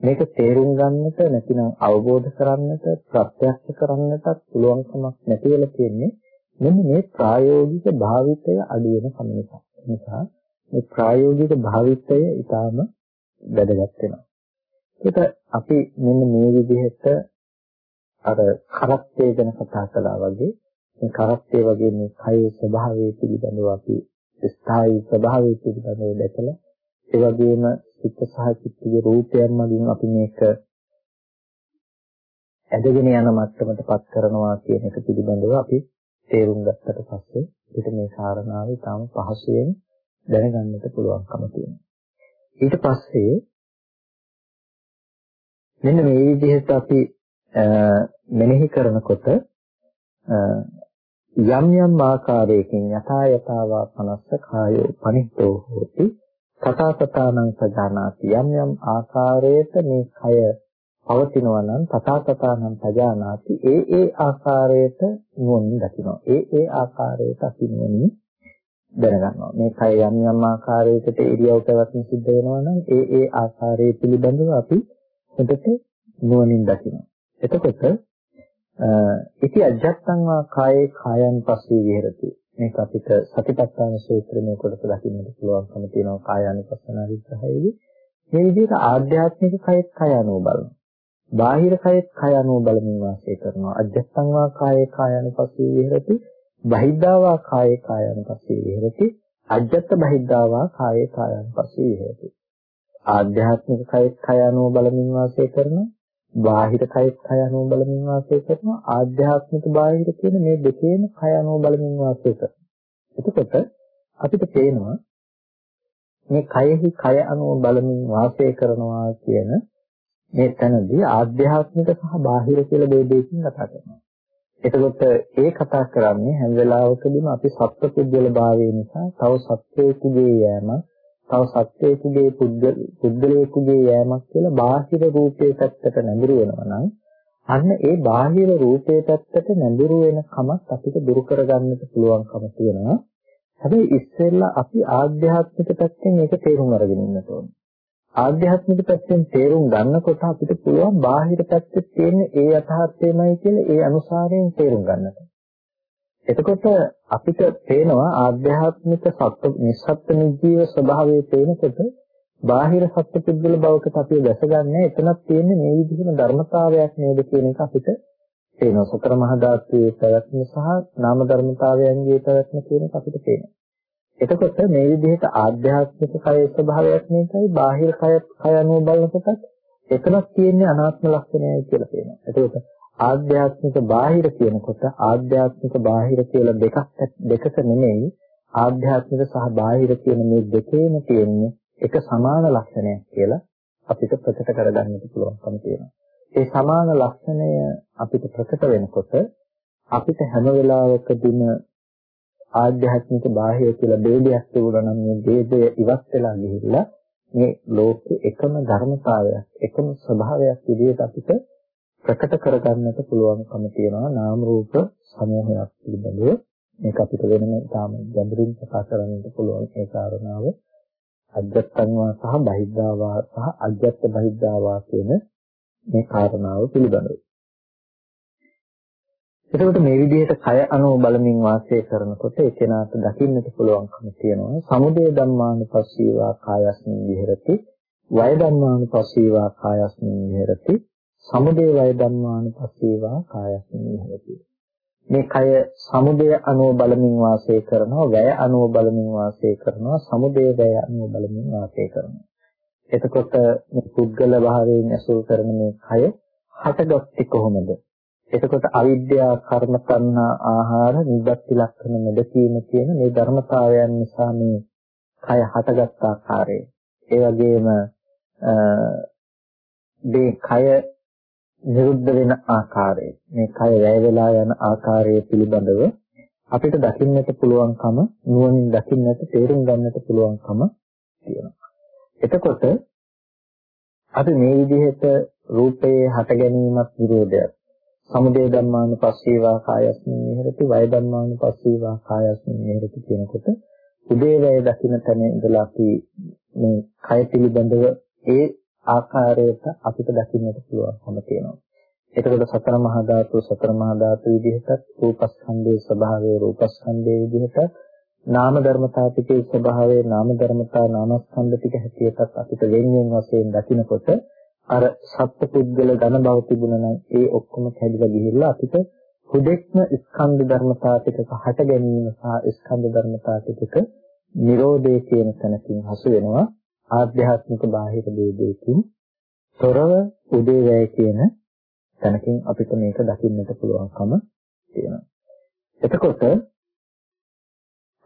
මේක තේරුම් ගන්නට නැතිනම් අවබෝධ කරන්නට ප්‍රත්‍යක්ෂ කරන්නටත් පුළුවන්කමක් නැති වෙලා තියෙන්නේ මෙන්න මේ ප්‍රායෝගික භාවිතය අඩු වෙන කම නිසා. නිසා මේ ප්‍රායෝගික භාවිතය ඊටාම වැදගත් වෙනවා. ඒක අපි මෙන්න මේ විදිහට අර කරත්තය ගැන කතා කළා වගේ මේ කරත්තය වගේ මේ කයේ ස්වභාවය පිළිබඳව අපි ස්ථායී ස්වභාවය පිළිබඳව දැකලා ඒ වගේම චිත්ත සහ චිත්තයේ රූපයන් මගින් අපි මේක ඇදගෙන යන මට්ටමටපත් කරනවා කියන එක පිළිබඳව අපි තේරුම් ගත්තට පස්සේ අපිට මේ කාරණාව ඊටම පහසුවෙන් දැනගන්නට පුළුවන්කම තියෙනවා. ඊට පස්සේ මෙන්න මේ විදිහට අපි මෙනෙහි කරනකොට යම් යම් ආකාරයකින් යථා යථාවා පනස්ස කායෝ පනිත්තෝ හෝති. තථා තථානං සජානාති. යම් යම් ආකාරයට මේ කය පවතිනවා නම් තථා තථානං සජානාති. ඒ ඒ ආකාරයට නුවණින් දකිනවා. ඒ ඒ ආකාරයට අපි නුවණින් දැනගන්නවා. මේ කය යම් යම් ආකාරයකට ඉරියව් පැවැත්ම සිද්ධ වෙනවා නම් ඒ ඒ ආකාරයේ පිළිබඳව අපි හොඳට නුවණින් දකිනවා. එතකොට ඉති අජත්තං වා කායේ කායන් පස්සේ විහෙරති මේක අපිට සතිපට්ඨාන සූත්‍රයේ කොටස දකින්නට පුළුවන්කම තියෙනවා කායානුපස්සනා විග්‍රහයේදී. මේ විදිහට ආධ්‍යාත්මික කයත් කය අනුව බලනවා. බාහිර කයත් කය අනුව බලමින් වාසය කරනවා. අජත්තං වා කායේ කායානුපස්සී විහෙරති. බහිද්ධාවා කායේ කායානුපස්සී විහෙරති. අජත්ත බහිද්ධාවා කායේ කායානුපස්සී විහෙරති. ආධ්‍යාත්මික කයත් කය අනුව බලමින් වාසය කරනවා. බාහිර කයත් කය අනුව බලමින් වාසය කරනවා. ආධ්‍යාත්මික බාහිර කියන මේ දෙකේම කය අනුව බලමින් වාසය කරනවා. එතකොට අපිට පේනවා මේ කයෙහි කය අනුව බලමින් වාසය කරනවා කියන මේ තැනදී ආධ්‍යාත්මික සහ බාහිර කියලා දෙකකින් කතා කරනවා. එතකොට ඒ කතා කරන්නේ හැම වෙලාවකදීම අපි සත්‍ය පුද්ගල භාවය නිසා තව සත්‍යයකගේ යෑමක් තව සත්‍යයකගේ පුද්ගලයෙකුගේ යෑමක් කියලා බාහිර රූපයේ පැත්තට නැඹුරු වෙනවා නම් අන්න ඒ බාහිර රූපේ පැත්තට නැඹුරු වෙන කමක් අපිට දුරු කරගන්නට පුළුවන්කම තියෙනවා. හැබැයි ඉස්සෙල්ලා අපි ආධ්‍යාත්මික පැත්තෙන් ඒක තේරුම් අරගෙන ඉන්න ඕනේ. ආධ්‍යාත්මික පැත්තෙන් තේරුම් ගන්නකොට අපිට පුළුවන් බාහිර පැත්තේ තියෙන ඒ යථාර්ථයමයි කියලා ඒ අනුසාරයෙන් තේරුම් ගන්නට. එතකොට අපිට පේනවා ආධ්‍යාත්මික සත්‍ය නිස්සත්ත්ව නිජීව ස්වභාවය පේනකොට බාහිර සත්පුද්ගල භවකට අපි දැසගන්නේ එතනක් තියෙන්නේ මේ විදිහම ධර්මතාවයක් නේද කියන එක අපිට පේනවා. සතර මහා ධාතුවේ පැවැත්ම සහ නාම ධර්මතාවයන්ගේ පැවැත්ම කියන එක අපිට පේනවා. එතකොට මේ විදිහට ආධ්‍යාත්මික කය ස්වභාවයක් මේකයි බාහිර කය කය අනුව බලනකොට එතනක් තියෙන්නේ අනාත්ම ලක්ෂණයයි කියලා පේනවා. එතකොට ආධ්‍යාත්මික බාහිර කියනකොට ආධ්‍යාත්මික බාහිර කියලා දෙකක් දෙකක නෙමෙයි ආධ්‍යාත්මික සහ බාහිර කියන මේ දෙකේම තියෙන්නේ එක සමාන ලක්ෂණයක් කියලා අපිට ප්‍රකට කරගන්නට පුළුවන්කම තියෙනවා. ඒ සමාන ලක්ෂණය අපිට ප්‍රකට වෙනකොට අපිට හැම වෙලාවකදීම ආධ්‍යාත්මික බාහිර කියලා ભેදයක් තිබුණා නම් මේ ભેදය ඉවත් වෙලා ගිහිල්ලා මේ ලෝකේ එකම ධර්මතාවයක් එකම ස්වභාවයක් විදිහට අපිට ප්‍රකට කරගන්නට පුළුවන්කම තියෙනවා නාම රූප සමූහයක් පිළිබඳව මේක අපිට වෙනම තාම ගැඹුරින් ප්‍රකාශ කරන්නට පුළුවන් ඒ කාරණාව අජත්තන්වා සහ බහිද්ධාවා සහ අජත්ත බහිද්ධාවා කියන මේ කාරණාව පිළිබඳව. එතකොට මේ විදිහට කය අනුව බලමින් වාසය කරනකොට ඒ කෙනාට දකින්නට පුළුවන්කම තියෙනවා සමුදය ධම්මානුපස්සීවා කායස්මින් විහෙරති වය ධම්මානුපස්සීවා කායස්මින් විහෙරති සමුදය වය ධම්මානුපස්සීවා කායස්මින් විහෙරති මේ කය සමුදය අනුව බලමින් වාසය කරනවා වැය අනුව බලමින් වාසය කරනවා සමුදය වැය අනුව බලමින් වාසය කරනවා. එතකොට මේ පුද්ගල භාවයෙන් ඇසුරු කරන මේ කය හටගත්තේ කොහොමද? එතකොට අවිද්‍යා කර්ම තණ්හා ආහාර නිබ්බති ලක්ෂණ මෙදකීම කියන මේ ධර්මතාවයන් නිසා මේ කය හටගත් ආකාරය. ඒ වගේම මේ කය නිරුද්ධ වෙන ආකාරය මේ කය වැය වෙලා යන ආකාරය පිළිබඳව අපිට දකින්නට පුළුවන්කම නුවණින් දකින්නට තේරුම් ගන්නට පුළුවන්කම තියෙනවා. එතකොට අපි මේ විදිහට රූපයේ හට ගැනීමත් විරෝධයක් සමුදය ධම්මානුපස්සීවා කායස්මින් නිහෙරති වය ධම්මානුපස්සීවා කායස්මින් නිහෙරති කියනකොට උදේවැය දකින්න තැන ඉඳලා අපි මේ කය පිළිබඳව ඒ ආකාරයට අපිට දකින්නට පුළුවන්කම තියෙනවා. එතකොට සතර මහා ධාතු සතර මහා ධාතු විදිහට රූපස්කන්ධයේ ස්වභාවය රූපස්කන්ධයේ විදිහට නාම ධර්මතා ටිකේ ස්වභාවය නාම ධර්මතා නාමස්කන්ධ ටික හැටියටත් අපිට වෙන්වෙන් වශයෙන් දකිනකොට අර සත්පුද්ගල ඝන බව තිබුණා නම් ඒ ඔක්කොම කැඩිලා ගිහිල්ලා අපිට හුදෙක්ම ස්කන්ධ ධර්මතා ටිකක හට ගැනීම සහ ස්කන්ධ ධර්මතා ටිකක නිරෝධය කියන තැනකින් හසු වෙනවා ආධ්‍යාත්මික බාහිර ભેදයකින් තොරව උදේවැය කියන තැනකින් අපිට මේක දකින්නට පුළුවන්කම තියෙනවා. එතකොට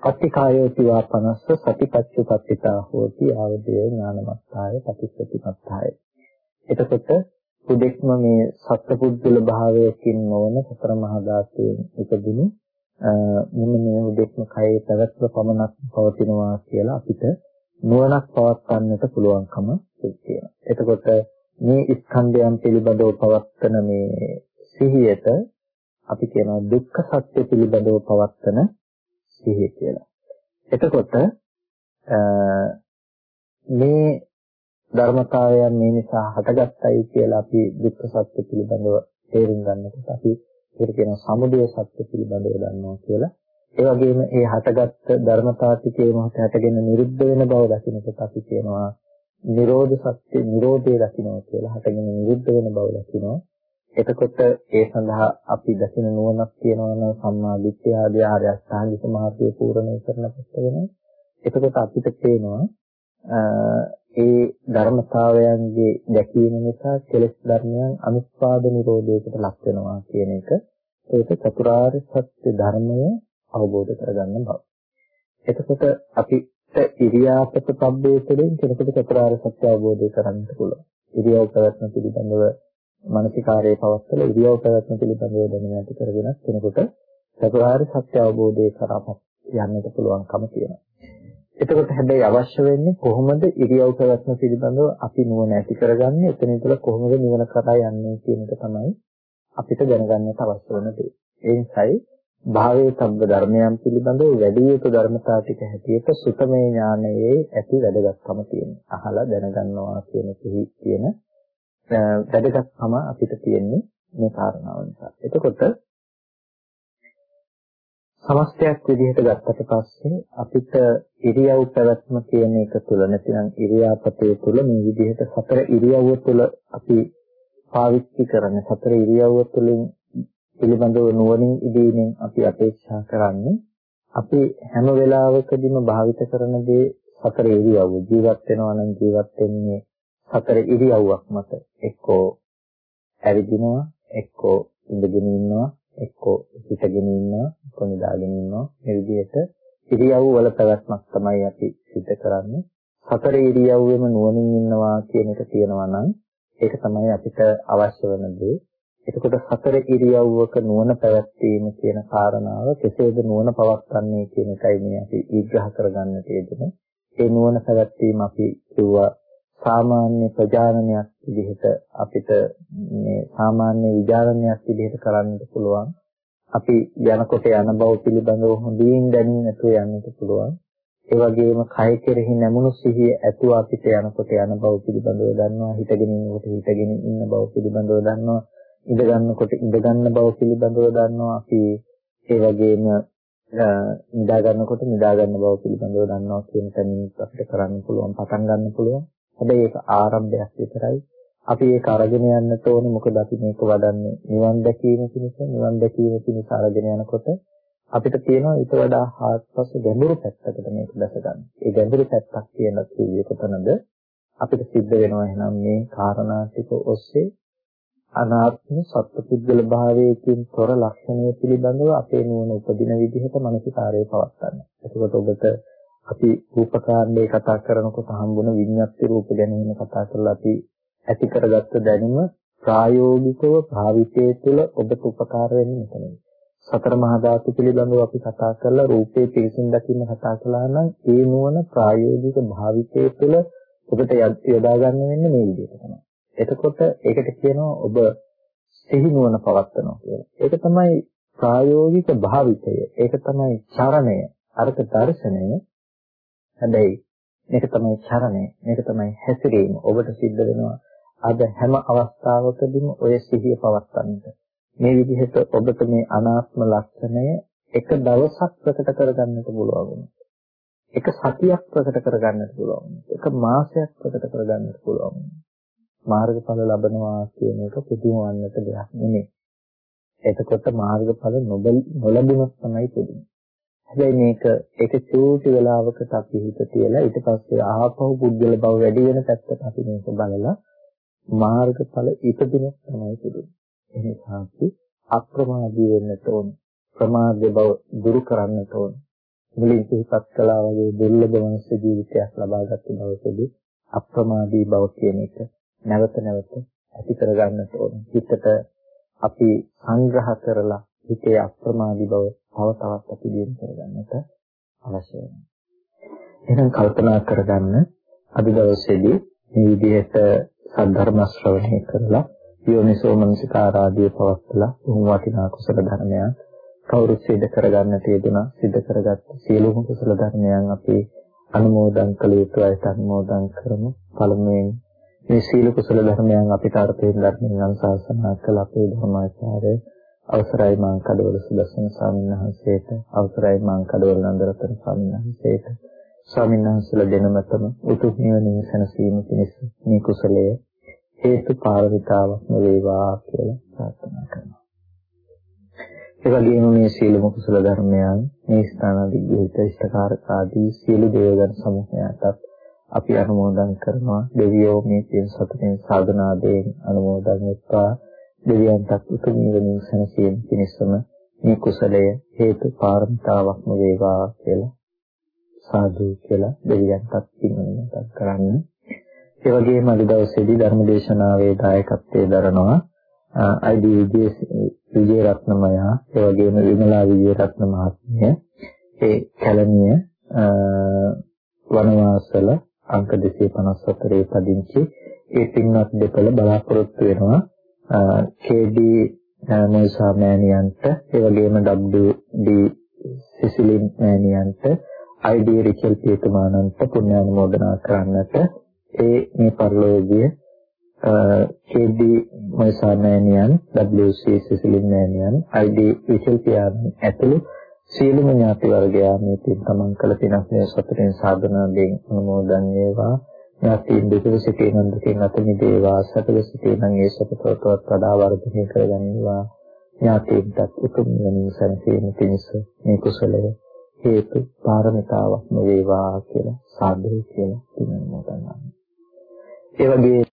අත්තිකායෝති වාපනස්ස සතිපච්චුපත්තිතා හෝති ආවදේ ඥානමත්තාය පටිච්චසමුප්පාය. එතකොට උදෙක්ම මේ සත්පුද්ගල භාවයකින් නොවන සතර මහා ධාතුයෙන් ඉපදුණු මෙන්න මේ උදෙක්ම කයේ පැවැත්ම පමණක් පවතිනවා කියලා අපිට නුවණක් පවත්වන්නට පුළුවන්කම තියෙනවා. එතකොට මේ ස්කන්ධයන් පිළිබඳව පවත්වන මේ සිහියට අපි කියනවා දුක්ඛ සත්‍ය පිළිබඳව පවත්වන සිහිය කියලා. එතකොට මේ ධර්මතාවයන් මේ නිසා හටගත්තයි කියලා අපි දුක්ඛ සත්‍ය පිළිබඳව තේරුම් ගන්නකොට අපි ඒක කියන සමුදය සත්‍ය පිළිබඳව දන්නවා කියලා ඒ වගේම ඒ හටගත්ත ධර්මතා ටිකේ මොහොත හටගෙන නිරුද්ධ වෙන බව දකිනකොට අපි කියනවා නිරෝධ සත්‍ය නිරෝධය දකිනවා කියලා. හටගෙන නිරුද්ධ වෙන බව දකිනවා. එතකොට ඒ සඳහා අපි දකින නුවණක් තියෙනවා නම් සම්මා දිට්ඨිය ආදී ආර්ය අෂ්ටාංගික මාර්ගය පූර්ණේ කරන පුස්තකනේ එතකොට අපිට පේනවා ඒ ධර්මතාවයන්ගේ දැකීම නිසා කෙලෙස් ධර්මයන් අනුස්පාද නිරෝධයකට ලක් වෙනවා කියන එක. ඒක චතුරාර්ය සත්‍ය ධර්මය අවබෝධ කරගන්න බව. එතකොට අපිට ඉරියාපත පබ්බේ තුළින් කෙනෙකුට චතුරාර්ය සත්‍ය අවබෝධ කරගන්න පුළුවන්. ඉරියව් පැවැත්ම පිළිබඳව මානසිකාරයේ පවත්තල ඉරියව් පැවැත්ම පිළිබඳව දැනුම ඇති කරගෙන කෙනෙකුට චතුරාර්ය සත්‍ය අවබෝධය කරා යන්නට පුළුවන්කම තියෙනවා. එතකොට හැබැයි අවශ්‍ය වෙන්නේ කොහොමද ඉරියව් පැවැත්ම පිළිබඳව අපි නුවණ ඇති කරගන්නේ එතන ඉඳලා කොහොමද නිවන කරා යන්නේ කියන එක තමයි අපිට දැනගන්නට අවශ්‍ය වෙන දේ. ඒ නිසායි භාවයේ තබ්බ ධර්මයන් පිළිබඳව වැඩි යුතු ධර්මතා ටික හැටියට සුතමේ ඥානයේ ඇති වැදගත්කම තියෙනවා. අහලා දැනගන්නවා කියන කෙහි තියෙන වැදගත්කම අපිට තියෙන්නේ මේ කාරණාව නිසා. එතකොට සමස්තයක් විදිහට ගත්තට පස්සේ අපිට ඉරියව් පැවැත්ම කියන එක තුල නැතිනම් ඉරියාපතේ තුල මේ විදිහට සතර ඉරියව්ව තුල අපි පාවිච්චි කරන සතර ඉරියව්ව තුලින් පිළිබඳව නුවණින් ඉදීමෙන් අපි අපේක්ෂා කරන්නේ අපි හැම වෙලාවකදීම භාවිත කරන දේ සතර ඉරියව්ව. ජීවත් වෙනවා නම් ජීවත් වෙන්නේ සතර ඉරියව්වක් මත. එක්කෝ ඇවිදිනවා එක්කෝ ඉඳගෙන ඉන්නවා එක්කෝ හිටගෙන ඉන්නවා එක්කෝ නිදාගෙන ඉන්නවා. මේ විදිහට ඉරියව් වල පැවැත්මක් තමයි අපි සිද්ධ කරන්නේ. සතර ඉරියව්වෙම නුවණින් ඉන්නවා කියන එක තියෙනවා නම් ඒක තමයි අපිට අවශ්‍ය වෙන දේ. එතකොට සතර ඉරියව්වක නුවණ පැවැත්වීම කියන කාරණාව කෙසේද නුවණ පවත්න්නේ කියන එකයි මේ අපි විග්‍රහ කරගන්නට යෙදුනේ. ඒ නුවණ පැවැත්වීම අපි කිව්වා සාමාන්‍ය ප්‍රජානනයක් විදිහට අපිට මේ සාමාන්‍ය විචාරණයක් විදිහට කරන්නට පුළුවන්. අපි යනකොට යන බව පිළිබඳව හොඳින් දැනීම නැතුව යන්නට පුළුවන්. ඒ වගේම කය කෙරෙහි නැමුණු සිහිය ඇතුව අපිට යනකොට යන බව පිළිබඳව දන්නවා. හිතගෙන ඉන්නකොට හිතගෙන ඉන්න බව පිළිබඳව දන්නවා. ඉඳ ගන්නකොට ඉඳ ගන්න බව පිළිබඳව දන්නවා. අපි ඒ වගේම නිදා ගන්නකොට නිදා ගන්න බව පිළිබඳව දන්නවා කියන තැනින් අපිට කරන්න පුළුවන් පටන් ගන්න පුළුවන්. හැබැයි ඒක ආරම්භයක් විතරයි. අපි ඒක අරගෙන යන්නට ඕනේ මොකද අපි මේක වඩන්නේ නිවන් දැකීම පිණිස නිවන් දැකීම පිණිස අරගෙන යනකොට අපිට තියෙනවා ඊට වඩා හාත්පස ගැඹුරු පැත්තකට මේක දැස ගන්න. ඒ ගැඹුරු පැත්තක් කියන කීයේ කොතනද? අපිට සිද්ධ වෙනවා එහෙනම් මේ කාරණා ටික ඔස්සේ අනාත්ම සත්පුද්ගල භාවයකින් තොර ලක්ෂණය පිළිබඳව අපේ නුවණ උපදින විදිහට මානසිකාරය පවත්වන්න. එතකොට ඔබට අපි රූපකාණ්ඩේ කතා කරනකොට හම්බුන විඤ්ඤාති රූප ගැනීම කතා කරලා අපි ඇති කරගත්ත දැනුම ප්‍රායෝගිකව භාවිතයේ තුළ ඔබට උපකාර වෙන්නේ මෙතනයි. සතර මහා ධාතු පිළිබඳව අපි කතා කරලා රූපේ පිරිසින් දකින්න කතා කළා නම් ඒ නුවණ ප්‍රායෝගික භාවිතයේ තුළ ඔබට යොදා ගන්න වෙන්නේ මේ විදිහට තමයි. එතකොට ඒකට කියනවා ඔබ සිහි නුවණ පවත්නවා කියලා. ඒක තමයි ප්‍රායෝගික භාවිතය. ඒක තමයි චරණය. අර්ථ දර්ශනය හැබැයි මේක තමයි චරණය, මේක තමයි හැසිරීම. ඔබට සිද්ධ වෙනවා අද හැම අවස්ථාවකදීම ඔය සිහිය පවත්වන්නට. මේ විදිහට ඔබට මේ අනාත්ම ලක්ෂණය එක දවසක් ප්‍රකට කරගන්නට පුළුවන්. එක සතියක් ප්‍රකට කරගන්නට පුළුවන්. එක මාසයක් ප්‍රකට කරගන්නට පුළුවන්. මාර්ගඵල ලබනවා කියන එක පුදුම වන්නට දෙයක් නෙමෙයි. එතකොට මාර්ගඵල නොලැබුණොත් තමයි පුදුම. හැබැයි මේක ඒක චූටි වෙලාවකට අපි හිත තියලා ඊට පස්සේ ආපහු පුද්ගල බව වැඩි වෙන පැත්තට අපි මේක බලලා මාර්ගඵල ඉපදිනක් තමයි තිබෙන්නේ. එහෙනම් අපි අප්‍රමාදී වෙන්නට ඕන. ප්‍රමාද බව දුරු කරන්නට ඕන. මුලින් සිහිපත් කළා වගේ දුර්ලභ මනුස්ස ජීවිතයක් ලබාගත් දවසේදී අප්‍රමාදී බව කියන එක නැවත නැවත ඇති කරගන්නට ඕන. හිතට අපි සංග්‍රහ කරලා හිතේ අප්‍රමාදී බව තව තවත් අපි දියුණු කරගන්නට අවශ්‍ය වෙනවා. එහෙනම් කල්පනා කරගන්න අද දවසේදී මේ විදිහට සද්ධර්ම ශ්‍රවණය කරලා යෝනිසෝ මනසිකාරාදී පවත්ලා උන් වටිනා කුසල ධර්මයන් කවුරුත් සිද්ධ කරගන්නට යෙදුණා සිද්ධ කරගත්ත සියලුම කුසල ධර්මයන් අපි අනුමෝදන් කළ යුතුයි අනුමෝදන් කරමු පළමුවෙන් මේ සීල කුසල ධර්මයන් අපිට අර්ථයෙන් ධර්මයෙන් අනුශාසනා කළ අපේ ධර්මාචාර්ය අවසරයි මං කඩවල සුදස්සන ස්වාමීන් වහන්සේට අවසරයි මං කඩවල නන්දරතන ස්වාමීන් වහන්සේට ස්වාමීන් වහන්සේලා දෙනමතම උතුම් නිවනින් සැනසීම පිණිස මේ කුසලය හේතු පාරමිතාවක් වේවා කියලා ප්‍රාර්ථනා කරනවා. ඒ වගේම මේ සීලම කුසල ධර්මයන් මේ ස්ථානදී විහිිත ඉෂ්ඨකාරක ආදී සීල දේවගණ සමූහයටත් අපි අනුමෝදන් කරනවා දෙවියෝ මේ පින් සතුටින් සාධනාදයෙන් අනුමෝදන් වෙත්වා දෙවියන්ටත් උතුම් නිවනින් සැනසීම පිණිසම මේ කුසලය හේතු පාරමිතාවක්ම වේවා කියලා සාදු කියලා දෙවියන්ටත් පින්වන්ත කරන්න. ඒ වගේම අද දවසේදී ධර්මදේශනාවේ දායකත්වයේ දරනවා අයිඩි විජේරත්නමය ඒ වගේම විමලා විජේරත්න මහත්මිය ඒ කැලණිය වනවාසල අංක 254 පදිංචි ඒ පින්වත් දෙපළ බලාපොරොත්තු වෙනවා. කේඩී මොයිසා මෑණියන්ට ඒ වගේම WD සිසිලින් මෑණියන්ට ID රිචල් පියතුමාණන්ට පුණ්‍යානුමෝදනා කරන්නට ඒ මේ පරිලෝකීය KD මොයිසා මෑණියන් WC සිසිලින් මෑණියන් ID රිචල් පියාණන් ඇතුළු සියලුම ඥාති වර්ගයා මේ පින් තමන් කළ පිනක් මේ සතුටින් සාධනාවෙන් අනුමෝදන් වේවා. ඥාතීන් දෙකව සිටින දුකින් අත මිදේවා. සතර සිටින ඒ සතටවත් වඩා වර්ධනය කරගන්නවා ඥාතීන්ටත් උතුම් නිවනින් සැනසීම පිණිස මේ කුසලය හේතු පාරමිතාවක් වේවා කියලා සාදු කියලා පින් අනුමෝදන් ඒ වගේ